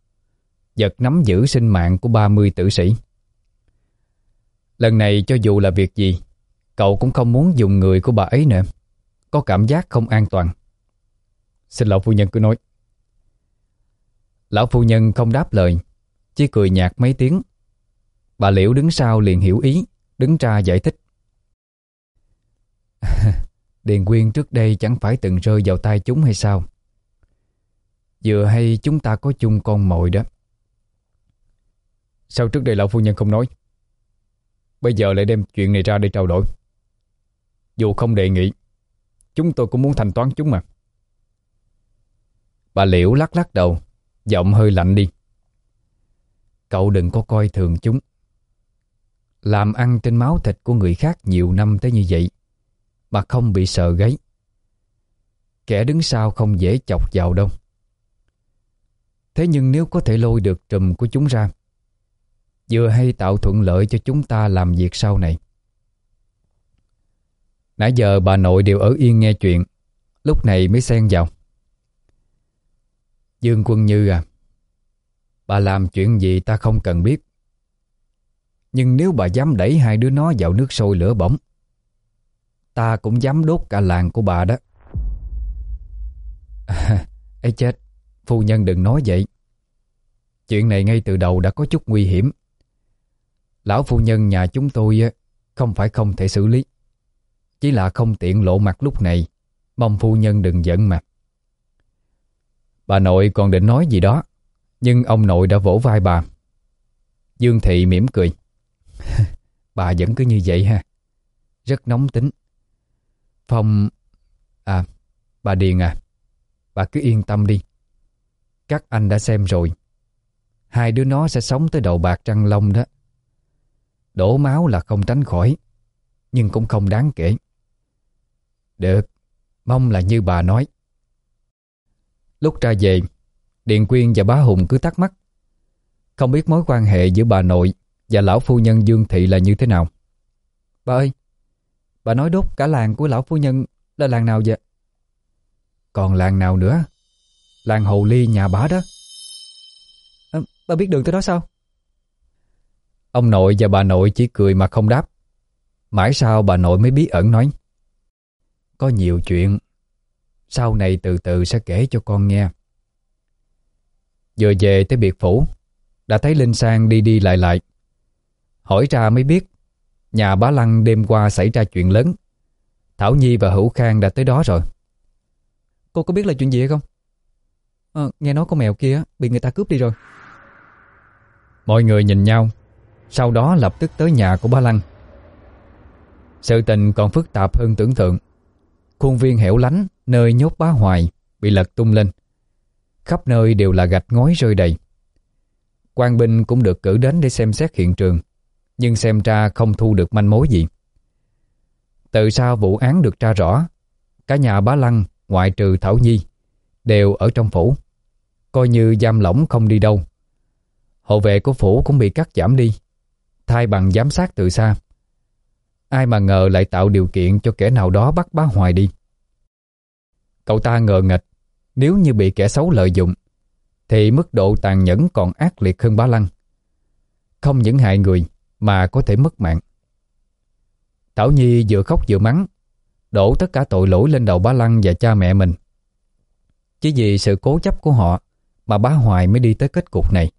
Vật nắm giữ sinh mạng của 30 tử sĩ. Lần này cho dù là việc gì, Cậu cũng không muốn dùng người của bà ấy nữa, Có cảm giác không an toàn. Xin lão phu nhân cứ nói. Lão phu nhân không đáp lời, Chỉ cười nhạt mấy tiếng. Bà Liễu đứng sau liền hiểu ý, Đứng ra giải thích. (laughs) Điền Quyên trước đây chẳng phải từng rơi vào tay chúng hay sao? Vừa hay chúng ta có chung con mồi đó. Sao trước đây lão phu nhân không nói? Bây giờ lại đem chuyện này ra để trao đổi. Dù không đề nghị, Chúng tôi cũng muốn thanh toán chúng mà. Bà Liễu lắc lắc đầu, Giọng hơi lạnh đi. Cậu đừng có coi thường chúng. Làm ăn trên máu thịt của người khác nhiều năm tới như vậy Mà không bị sợ gáy. Kẻ đứng sau không dễ chọc vào đâu. Thế nhưng nếu có thể lôi được trùm của chúng ra, Vừa hay tạo thuận lợi cho chúng ta làm việc sau này. Nãy giờ bà nội đều ở yên nghe chuyện, Lúc này mới xen vào. Dương Quân Như à Bà làm chuyện gì ta không cần biết. Nhưng nếu bà dám đẩy hai đứa nó vào nước sôi lửa bỏng Ta cũng dám đốt cả làng của bà đó. (laughs) À, ấy chết Phu nhân đừng nói vậy. Chuyện này ngay từ đầu đã có chút nguy hiểm. Lão phu nhân nhà chúng tôi không phải không thể xử lý. Chỉ là không tiện lộ mặt lúc này, mong phu nhân đừng giận mà. Bà nội còn định nói gì đó, nhưng ông nội đã vỗ vai bà. Dương Thị mỉm cười. (laughs) bà vẫn cứ như vậy ha. Rất nóng tính. Phong... À, bà Điền à, bà cứ yên tâm đi. Các anh đã xem rồi. Hai đứa nó sẽ sống tới đầu bạc trăng long đó. Đổ máu là không tránh khỏi Nhưng cũng không đáng kể Được Mong là như bà nói Lúc ra về Điện Quyên và bá Hùng cứ thắc mắc. Không biết mối quan hệ giữa bà nội Và lão phu nhân Dương Thị là như thế nào? Bà ơi Bà nói đốt cả làng của lão phu nhân Là làng nào vậy? Còn làng nào nữa? Làng Hồ Ly nhà bà đó. À, Bà biết đường tới đó sao? Ông nội và bà nội chỉ cười mà không đáp. Mãi sau bà nội mới bí ẩn nói. Có nhiều chuyện, sau này từ từ sẽ kể cho con nghe. Vừa về tới biệt phủ, đã thấy Linh Sang đi đi lại lại. Hỏi ra mới biết, nhà bá Lăng đêm qua xảy ra chuyện lớn. Thảo Nhi và Hữu Khang đã tới đó rồi. Cô có biết là chuyện gì hay không? À, nghe nói con mèo kia bị người ta cướp đi rồi. Mọi người nhìn nhau sau đó lập tức tới nhà của Bá Lăng Sự tình còn phức tạp hơn tưởng tượng Khuôn viên hẻo lánh, Nơi nhốt bá hoài, Bị lật tung lên. Khắp nơi đều là gạch ngói rơi đầy. Quan binh cũng được cử đến để xem xét hiện trường, Nhưng xem ra không thu được manh mối gì. Từ sau vụ án được tra rõ, Cả nhà bá Lăng, Ngoại trừ Thảo Nhi, Đều ở trong phủ. Coi như giam lỏng không đi đâu. Hộ vệ của phủ cũng bị cắt giảm đi, thay bằng giám sát từ xa. Ai mà ngờ lại tạo điều kiện cho kẻ nào đó bắt bá hoài đi. Cậu ta ngờ nghịch, nếu như bị kẻ xấu lợi dụng, thì mức độ tàn nhẫn còn ác liệt hơn bá lăng. Không những hại người mà có thể mất mạng. Thảo Nhi vừa khóc vừa mắng, đổ tất cả tội lỗi lên đầu bá lăng và cha mẹ mình. Chỉ vì sự cố chấp của họ mà bá hoài mới đi tới kết cục này.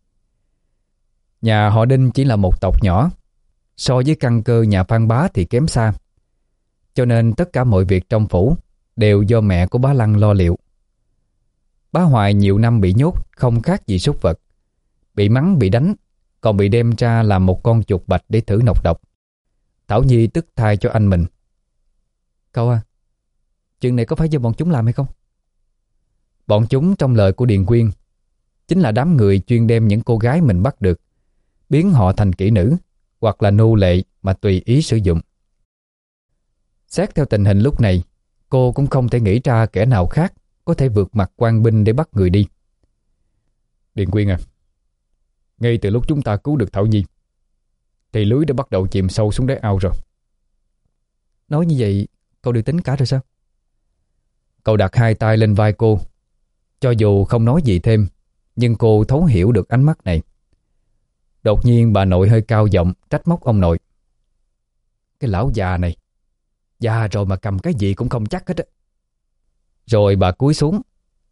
Nhà họ Đinh chỉ là một tộc nhỏ, so với căn cơ nhà Phan Bá thì kém xa. Cho nên tất cả mọi việc trong phủ đều do mẹ của bá Lăng lo liệu. Bá Hoài nhiều năm bị nhốt không khác gì súc vật. Bị mắng bị đánh, còn bị đem ra làm một con chuột bạch để thử nọc độc. Thảo Nhi tức thai cho anh mình. Cậu à, chuyện này có phải do bọn chúng làm hay không? Bọn chúng trong lời của Điền Quyên chính là đám người chuyên đem những cô gái mình bắt được, biến họ thành kỹ nữ hoặc là nô lệ mà tùy ý sử dụng. Xét theo tình hình lúc này, cô cũng không thể nghĩ ra kẻ nào khác có thể vượt mặt quan binh để bắt người đi. Điền Quyên à, ngay từ lúc chúng ta cứu được Thảo Nhi, thì lưới đã bắt đầu chìm sâu xuống đáy ao rồi. Nói như vậy, cậu đều tính cả rồi sao? Cậu đặt hai tay lên vai cô. Cho dù không nói gì thêm, nhưng cô thấu hiểu được ánh mắt này. Đột nhiên bà nội hơi cao giọng trách móc ông nội. Cái lão già này, già rồi mà cầm cái gì cũng không chắc hết á. Rồi bà cúi xuống,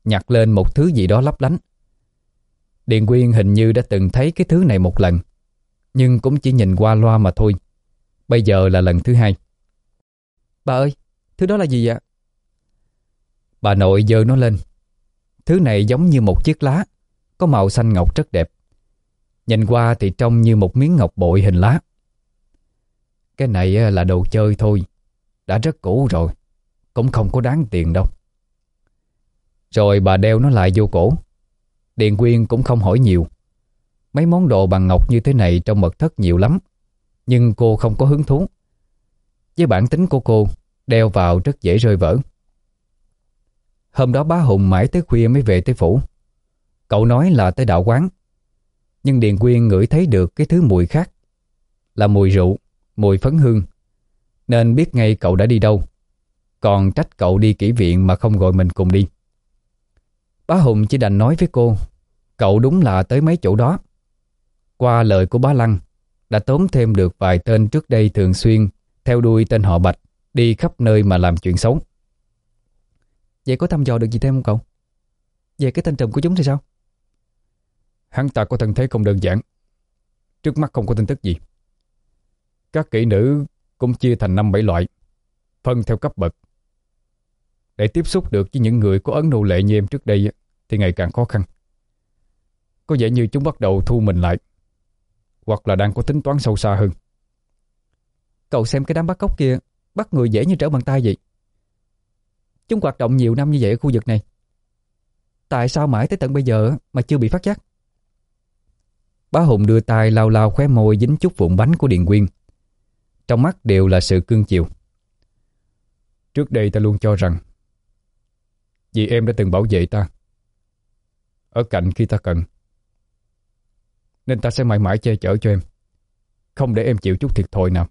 nhặt lên một thứ gì đó lấp lánh. Điền Quyên hình như đã từng thấy cái thứ này một lần, nhưng cũng chỉ nhìn qua loa mà thôi. Bây giờ là lần thứ hai. Bà ơi, thứ đó là gì vậy? Bà nội dơ nó lên. Thứ này giống như một chiếc lá, có màu xanh ngọc rất đẹp. Nhìn qua thì trông như một miếng ngọc bội hình lá. Cái này là đồ chơi thôi, đã rất cũ rồi, cũng không có đáng tiền đâu. Rồi bà đeo nó lại vô cổ. Điền Quyên cũng không hỏi nhiều. Mấy món đồ bằng ngọc như thế này trong mật thất nhiều lắm, nhưng cô không có hứng thú. Với bản tính của cô, đeo vào rất dễ rơi vỡ. Hôm đó bá Hùng mãi tới khuya mới về tới phủ. Cậu nói là tới đạo quán. Nhưng Điền Quyên ngửi thấy được cái thứ mùi khác. Là mùi rượu, mùi phấn hương. Nên biết ngay cậu đã đi đâu. Còn trách cậu đi kỹ viện mà không gọi mình cùng đi. Bá Hùng chỉ đành nói với cô Cậu đúng là tới mấy chỗ đó Qua lời của bá Lăng Đã tóm thêm được vài tên trước đây thường xuyên Theo đuôi tên họ Bạch Đi khắp nơi mà làm chuyện xấu Vậy có thăm dò được gì thêm không cậu? Về cái tên trùm của chúng thì sao? Hắn ta có thân thế không đơn giản. Trước mắt không có tin tức gì. Các kỹ nữ cũng chia thành năm bảy loại, Phân theo cấp bậc. Để tiếp xúc được với những người có ấn nô lệ như em trước đây Thì ngày càng khó khăn. Có vẻ như chúng bắt đầu thu mình lại, Hoặc là đang có tính toán sâu xa hơn. Cậu xem cái đám bắt cóc kia, Bắt người dễ như trở bàn tay vậy. Chúng hoạt động nhiều năm như vậy ở khu vực này. Tại sao mãi tới tận bây giờ Mà chưa bị phát giác? Bá Hùng đưa tay lau lau khóe môi Dính chút vụn bánh của Điền Quyên. Trong mắt đều là sự cương chiều. Trước đây ta luôn cho rằng, Vì em đã từng bảo vệ ta. Ở cạnh khi ta cần, Nên ta sẽ mãi mãi che chở cho em, Không để em chịu chút thiệt thòi nào.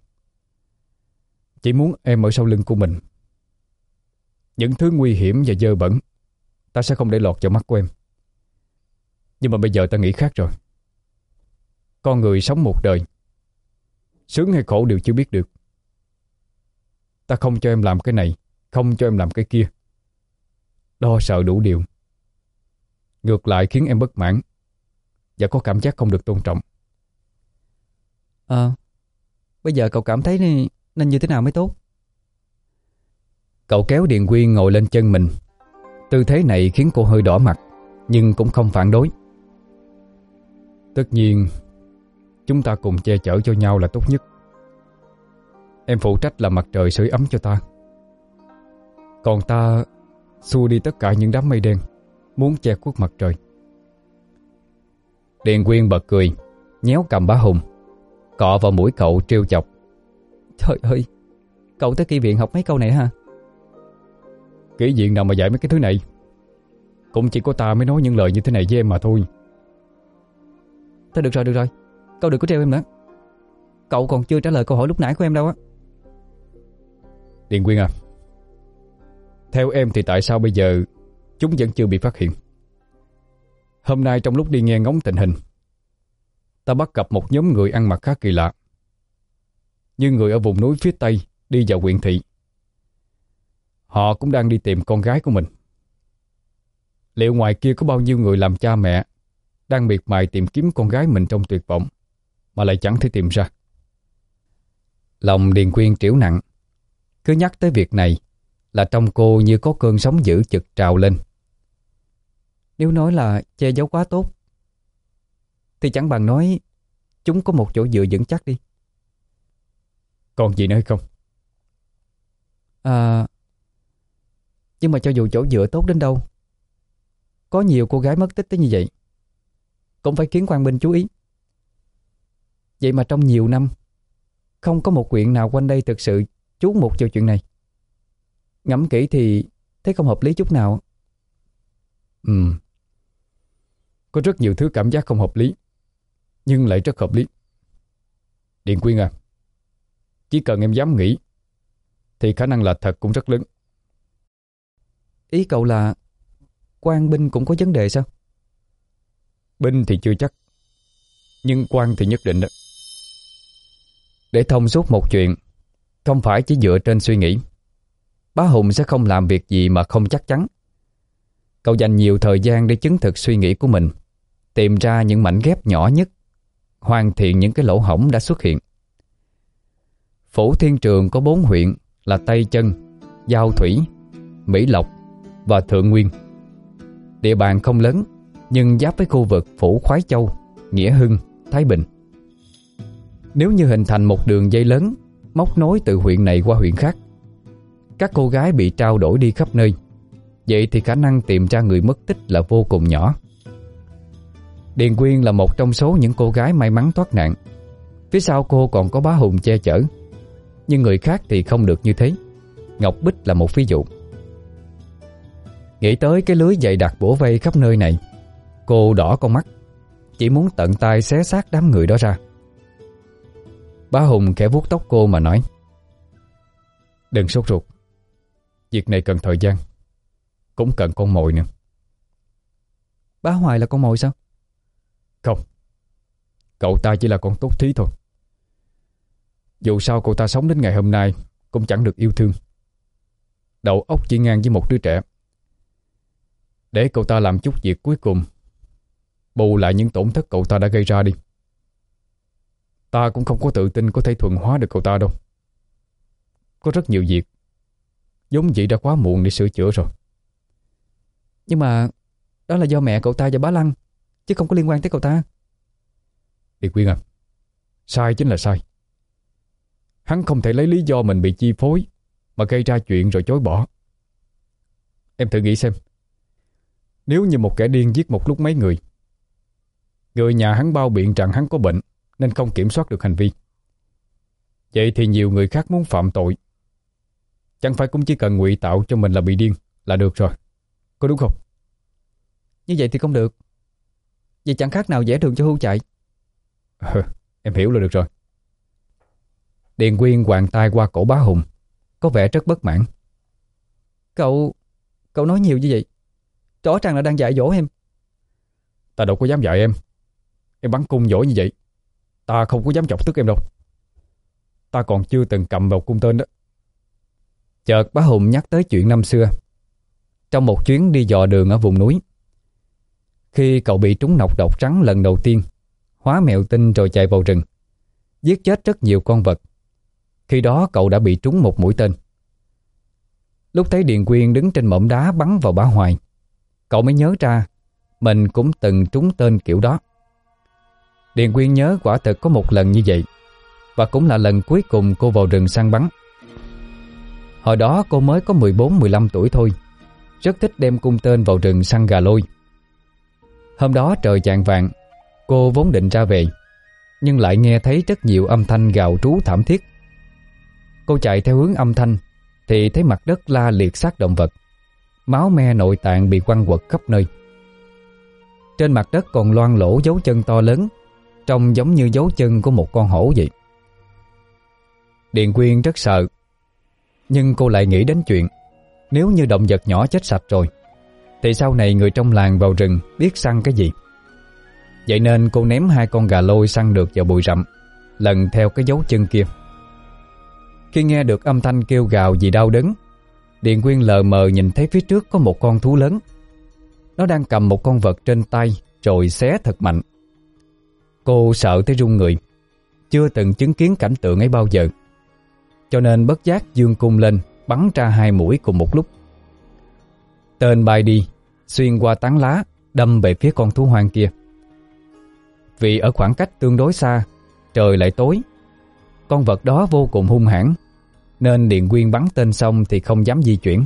Chỉ muốn em ở sau lưng của mình. Những thứ nguy hiểm và dơ bẩn, Ta sẽ không để lọt vào mắt của em. Nhưng mà bây giờ ta nghĩ khác rồi. Con người sống một đời. Sướng hay khổ đều chưa biết được. Ta không cho em làm cái này Không cho em làm cái kia. Lo sợ đủ điều. Ngược lại khiến em bất mãn Và có cảm giác không được tôn trọng. Ờ Bây giờ cậu cảm thấy nên như thế nào mới tốt? Cậu kéo Điền Quyên ngồi lên chân mình. Tư thế này khiến cô hơi đỏ mặt Nhưng cũng không phản đối. Tất nhiên Chúng ta cùng che chở cho nhau là tốt nhất. Em phụ trách là mặt trời sưởi ấm cho ta. Còn ta Xua đi tất cả những đám mây đen, Muốn che khuất mặt trời. Điền Quyên bật cười, Nhéo cầm bá hùng, Cọ vào mũi cậu trêu chọc. Trời ơi, Cậu tới kỳ viện học mấy câu này hả? Kỹ viện nào mà dạy mấy cái thứ này? Cũng chỉ có ta mới nói những lời như thế này với em mà thôi. Thôi được rồi được rồi. Cậu đừng có treo em nữa Cậu còn chưa trả lời câu hỏi lúc nãy của em đâu á. Điền Quyên à Theo em thì tại sao bây giờ Chúng vẫn chưa bị phát hiện? Hôm nay trong lúc đi nghe ngóng tình hình, Ta bắt gặp một nhóm người ăn mặc khá kỳ lạ. Như người ở vùng núi phía Tây Đi vào huyện thị. Họ cũng đang đi tìm con gái của mình. Liệu ngoài kia có bao nhiêu người làm cha mẹ Đang miệt mài tìm kiếm con gái mình trong tuyệt vọng? Mà lại chẳng thể tìm ra. Lòng Điền Quyên triểu nặng. Cứ nhắc tới việc này Là trong cô như có cơn sóng dữ chực trào lên. Nếu nói là che giấu quá tốt, Thì chẳng bằng nói Chúng có một chỗ dựa vững chắc đi. Còn gì nữa không? À Nhưng mà cho dù chỗ dựa tốt đến đâu, Có nhiều cô gái mất tích tới như vậy, Cũng phải khiến quan binh chú ý. Vậy mà trong nhiều năm Không có một quyện nào quanh đây thực sự chú mục vào chuyện này. Ngẫm kỹ thì Thấy không hợp lý chút nào. Ừ Có rất nhiều thứ cảm giác không hợp lý Nhưng lại rất hợp lý. Điện Quyên à Chỉ cần em dám nghĩ Thì khả năng là thật cũng rất lớn. Ý cậu là quan binh cũng có vấn đề sao? Binh thì chưa chắc Nhưng quan thì nhất định đó để thông suốt một chuyện. Không phải chỉ dựa trên suy nghĩ. Bá Hùng sẽ không làm việc gì mà không chắc chắn. Cậu dành nhiều thời gian để chứng thực suy nghĩ của mình Tìm ra những mảnh ghép nhỏ nhất Hoàn thiện những cái lỗ hổng đã xuất hiện. Phủ Thiên Trường có bốn huyện là Tây Chân, Giao Thủy, Mỹ Lộc và Thượng Nguyên. Địa bàn không lớn Nhưng giáp với khu vực Phủ Khoái Châu, Nghĩa Hưng, Thái Bình. Nếu như hình thành một đường dây lớn, Móc nối từ huyện này qua huyện khác, Các cô gái bị trao đổi đi khắp nơi. Vậy thì khả năng tìm ra người mất tích là vô cùng nhỏ. Điền Quyên là một trong số những cô gái may mắn thoát nạn. Phía sau cô còn có bá Hùng che chở, Nhưng người khác thì không được như thế. Ngọc Bích là một ví dụ. Nghĩ tới cái lưới dày đặc bổ vây khắp nơi này, Cô đỏ con mắt, Chỉ muốn tận tay xé xác đám người đó ra. Bá Hùng khẽ vuốt tóc cô mà nói. Đừng sốt ruột. Việc này cần thời gian. Cũng cần con mồi nữa. Bá Hoài là con mồi sao? Không. Cậu ta chỉ là con tốt thí thôi. Dù sao cậu ta sống đến ngày hôm nay Cũng chẳng được yêu thương. Đầu óc chỉ ngang với một đứa trẻ. Để cậu ta làm chút việc cuối cùng Bù lại những tổn thất cậu ta đã gây ra đi Ta cũng không có tự tin có thể thuận hóa được cậu ta đâu. Có rất nhiều việc Giống vậy đã quá muộn để sửa chữa rồi. Nhưng mà Đó là do mẹ cậu ta và bá Lăng, Chứ không có liên quan tới cậu ta. Thì Quyên à Sai chính là sai. Hắn không thể lấy lý do mình bị chi phối Mà gây ra chuyện rồi chối bỏ. Em thử nghĩ xem, Nếu như một kẻ điên giết một lúc mấy người Người nhà hắn bao biện rằng hắn có bệnh nên không kiểm soát được hành vi. Vậy thì nhiều người khác muốn phạm tội. Chẳng phải cũng chỉ cần ngụy tạo cho mình là bị điên Là được rồi. Có đúng không? Như vậy thì không được. Vậy chẳng khác nào dễ đường cho hưu chạy. Ừ, Em hiểu là được rồi. Điền Quyên quàng tay qua cổ bá Hùng Có vẻ rất bất mãn. Cậu Cậu nói nhiều như vậy Rõ ràng là đang dạy dỗ em. Ta đâu có dám dạy em. Em bắn cung dỗ như vậy Ta không có dám chọc tức em đâu. Ta còn chưa từng cầm vào cung tên đó. Chợt bá Hùng nhắc tới chuyện năm xưa. Trong một chuyến đi dò đường ở vùng núi, Khi cậu bị trúng nọc độc trắng lần đầu tiên, Hóa mèo tinh rồi chạy vào rừng, Giết chết rất nhiều con vật. Khi đó cậu đã bị trúng một mũi tên. Lúc thấy Điền Quyên đứng trên mỏm đá bắn vào bá Hoài, Cậu mới nhớ ra Mình cũng từng trúng tên kiểu đó. Điền Quyên nhớ quả thực có một lần như vậy, Và cũng là lần cuối cùng cô vào rừng săn bắn. Hồi đó cô mới có 14-15 tuổi thôi, Rất thích đem cung tên vào rừng săn gà lôi. Hôm đó trời chạng vàng Cô vốn định ra về, Nhưng lại nghe thấy rất nhiều âm thanh gào trú thảm thiết. Cô chạy theo hướng âm thanh, Thì thấy mặt đất la liệt xác động vật, Máu me nội tạng bị quăng quật khắp nơi. Trên mặt đất còn loang lỗ dấu chân to lớn Trông giống như dấu chân của một con hổ vậy. Điền Quyên rất sợ, Nhưng cô lại nghĩ đến chuyện, Nếu như động vật nhỏ chết sạch rồi, Thì sau này người trong làng vào rừng biết săn cái gì. Vậy nên cô ném hai con gà lôi săn được vào bụi rậm, Lần theo cái dấu chân kia. Khi nghe được âm thanh kêu gào vì đau đớn Điện Quyên lờ mờ nhìn thấy phía trước có một con thú lớn. Nó đang cầm một con vật trên tay, Rồi xé thật mạnh. Cô sợ tới run người. Chưa từng chứng kiến cảnh tượng ấy bao giờ. Cho nên bất giác dương cung lên, Bắn ra hai mũi cùng một lúc. Tên bay đi, Xuyên qua tán lá, Đâm về phía con thú hoang kia. Vì ở khoảng cách tương đối xa, Trời lại tối. Con vật đó vô cùng hung hãn, Nên Điện Quyên bắn tên xong Thì không dám di chuyển.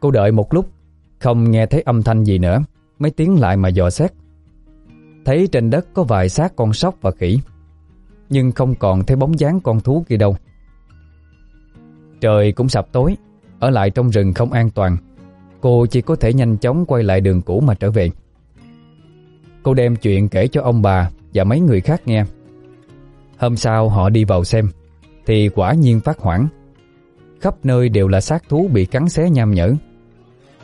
Cô đợi một lúc, Không nghe thấy âm thanh gì nữa Mới tiến lại mà dò xét. Thấy trên đất có vài xác con sóc và khỉ, Nhưng không còn thấy bóng dáng con thú kia đâu. Trời cũng sập tối, Ở lại trong rừng không an toàn. Cô chỉ có thể nhanh chóng quay lại đường cũ mà trở về. Cô đem chuyện kể cho ông bà Và mấy người khác nghe. Hôm sau họ đi vào xem, Thì quả nhiên phát hoảng. Khắp nơi đều là xác thú bị cắn xé nham nhở.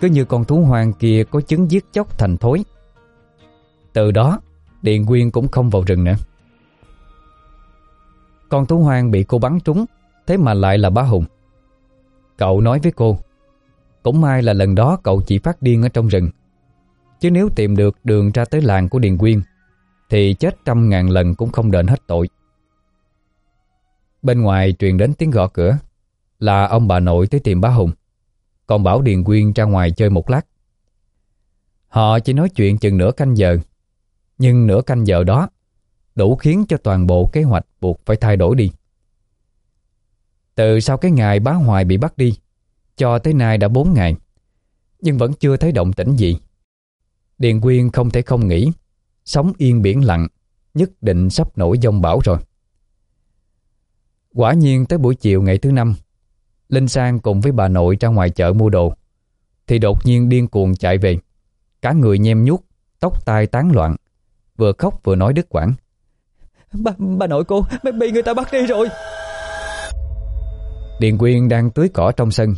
Cứ như con thú hoang kia có chứng giết chóc thành thối. Từ đó Điện Quyên cũng không vào rừng nữa. Con thú hoang bị cô bắn trúng, Thế mà lại là bá Hùng. Cậu nói với cô, Cũng may là lần đó cậu chỉ phát điên ở trong rừng. Chứ nếu tìm được đường ra tới làng của Điền Quyên, Thì chết trăm ngàn lần cũng không đền hết tội. Bên ngoài truyền đến tiếng gõ cửa, Là ông bà nội tới tìm bá Hùng. Còn bảo Điền Quyên ra ngoài chơi một lát. Họ chỉ nói chuyện chừng nửa canh giờ nhưng nửa canh giờ đó, Đủ khiến cho toàn bộ kế hoạch buộc phải thay đổi đi. Từ sau cái ngày bá Hoài bị bắt đi, Cho tới nay đã 4 ngày, Nhưng vẫn chưa thấy động tĩnh gì. Điền Quyên không thể không nghĩ Sống yên biển lặng, Nhất định sắp nổi dông bão rồi. Quả nhiên tới buổi chiều ngày thứ năm, Linh Sang cùng với bà nội ra ngoài chợ mua đồ, Thì đột nhiên điên cuồng chạy về. Cả người nhem nhút Tóc tai tán loạn Vừa khóc vừa nói đứt quãng. Bà, bà nội cô Bị người ta bắt đi rồi. Điền Quyên đang tưới cỏ trong sân.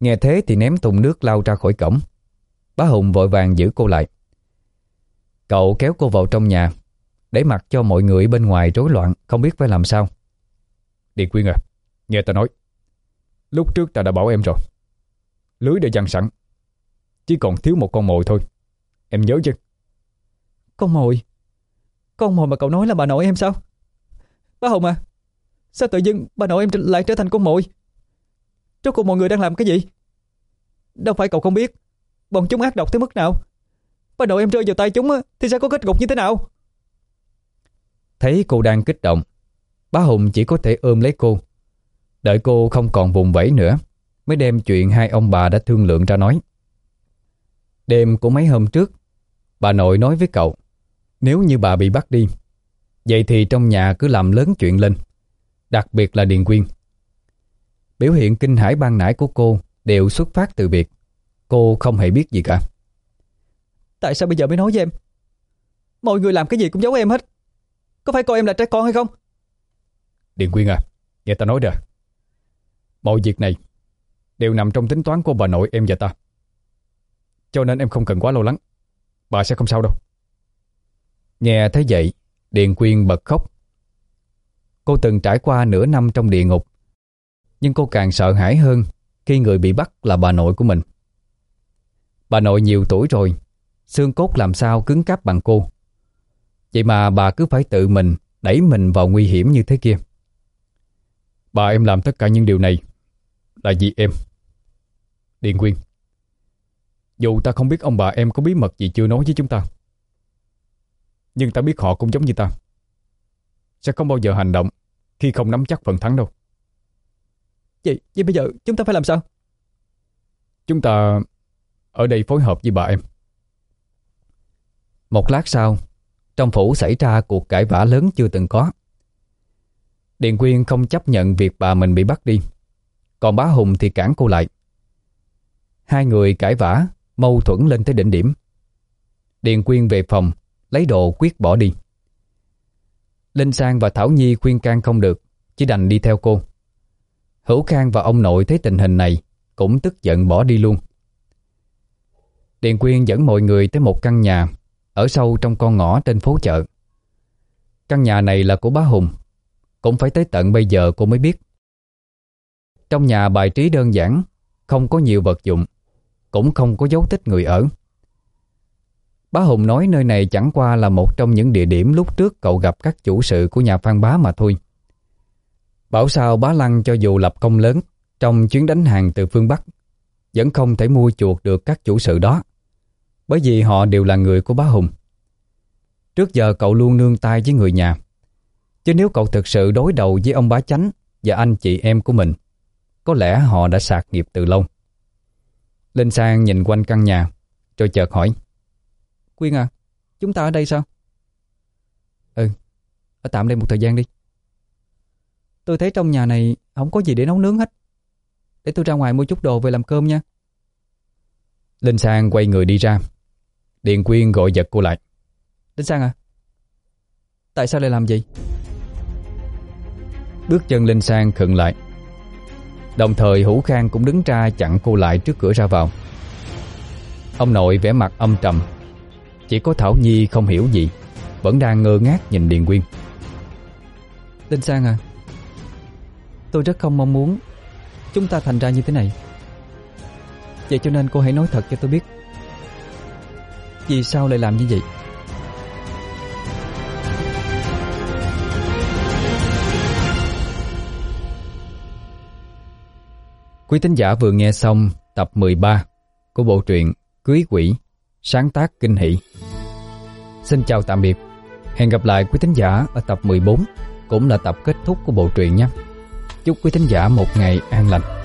Nghe thế thì ném thùng nước lao ra khỏi cổng. Bá Hùng vội vàng giữ cô lại. Cậu kéo cô vào trong nhà Để mặc cho mọi người bên ngoài rối loạn Không biết phải làm sao. Điền Quyên à Nghe ta nói. Lúc trước ta đã bảo em rồi. Lưới đã dăng sẵn. Chỉ còn thiếu một con mồi thôi. Em nhớ chứ con mồi. Con mồi mà cậu nói là bà nội em sao? Bá Hùng à Sao tự dưng bà nội em lại trở thành con mồi? Rốt cuộc mọi người đang làm cái gì? Đâu phải cậu không biết. Bọn chúng ác độc tới mức nào? Bà nội em rơi vào tay chúng Thì sẽ có kết cục như thế nào? Thấy cô đang kích động, Bá Hùng chỉ có thể ôm lấy cô. Đợi cô không còn vùng vẫy nữa, Mới đem chuyện hai ông bà đã thương lượng ra nói. Đêm của mấy hôm trước, Bà nội nói với cậu nếu như bà bị bắt đi Vậy thì trong nhà cứ làm lớn chuyện lên Đặc biệt là Điền Quyên. Biểu hiện kinh hãi ban nãy của cô Đều xuất phát từ việc Cô không hề biết gì cả. Tại sao bây giờ mới nói với em? Mọi người làm cái gì cũng giấu em hết. Có phải coi em là trẻ con hay không? Điền Quyên à Nghe ta nói rồi. Mọi việc này Đều nằm trong tính toán của bà nội em và ta. Cho nên em không cần quá lo lắng. Bà sẽ không sao đâu Nghe thấy vậy, Điền Quyên bật khóc. Cô từng trải qua nửa năm trong địa ngục, Nhưng cô càng sợ hãi hơn Khi người bị bắt là bà nội của mình. Bà nội nhiều tuổi rồi, Xương cốt làm sao cứng cáp bằng cô. Vậy mà bà cứ phải tự mình Đẩy mình vào nguy hiểm như thế kia. Bà em làm tất cả những điều này Là vì em, Điền Quyên. Dù ta không biết ông bà em có bí mật gì chưa nói với chúng ta nhưng ta biết họ cũng giống như ta sẽ không bao giờ hành động khi không nắm chắc phần thắng đâu. Vậy, vậy bây giờ chúng ta phải làm sao? Chúng ta ở đây phối hợp với bà em. Một lát sau, trong phủ xảy ra cuộc cãi vã lớn chưa từng có. Điền Quyên không chấp nhận việc bà mình bị bắt đi, còn bá Hùng thì cản cô lại. Hai người cãi vã, mâu thuẫn lên tới đỉnh điểm. Điền Quyên về phòng, lấy đồ quyết bỏ đi. Linh Sang và Thảo Nhi khuyên can không được, Chỉ đành đi theo cô. Hữu Khang và ông nội thấy tình hình này, Cũng tức giận bỏ đi luôn. Điền Quyên dẫn mọi người tới một căn nhà, Ở sâu trong con ngõ trên phố chợ. Căn nhà này là của bá Hùng, Cũng phải tới tận bây giờ cô mới biết. Trong nhà bài trí đơn giản, Không có nhiều vật dụng, Cũng không có dấu tích người ở. Bá Hùng nói nơi này chẳng qua là một trong những địa điểm lúc trước cậu gặp các chủ sự của nhà Phan Bá mà thôi. Bảo sao bá lăng cho dù lập công lớn, trong chuyến đánh hàng từ phương Bắc, vẫn không thể mua chuộc được các chủ sự đó, bởi vì họ đều là người của bá Hùng. Trước giờ cậu luôn nương tay với người nhà, chứ nếu cậu thực sự đối đầu với ông bá chánh và anh chị em của mình, có lẽ họ đã sạc nghiệp từ lâu. Linh Sang nhìn quanh căn nhà, rồi chợt hỏi Quyên à, chúng ta ở đây sao? Ừ, ở tạm đây một thời gian đi. Tôi thấy trong nhà này không có gì để nấu nướng hết. Để tôi ra ngoài mua chút đồ về làm cơm nha. Linh Sang quay người đi ra. Điền Quyên gọi giật cô lại. Linh Sang à? Tại sao lại làm gì? Bước chân Linh Sang khựng lại. Đồng thời Hữu Khang cũng đứng ra chặn cô lại trước cửa ra vào. Ông nội vẻ mặt âm trầm. Chỉ có Thảo Nhi không hiểu gì, vẫn đang ngơ ngác nhìn Điền Quyên. Linh Sang à, tôi rất không mong muốn chúng ta thành ra như thế này. Vậy cho nên cô hãy nói thật cho tôi biết Vì sao lại làm như vậy Quý tín giả vừa nghe xong tập 13 của bộ truyện Cưới Quỷ, sáng tác kinh hỷ. Xin chào tạm biệt. Hẹn gặp lại quý thính giả ở tập 14, cũng là tập kết thúc của bộ truyện nhé. Chúc quý thính giả một ngày an lành.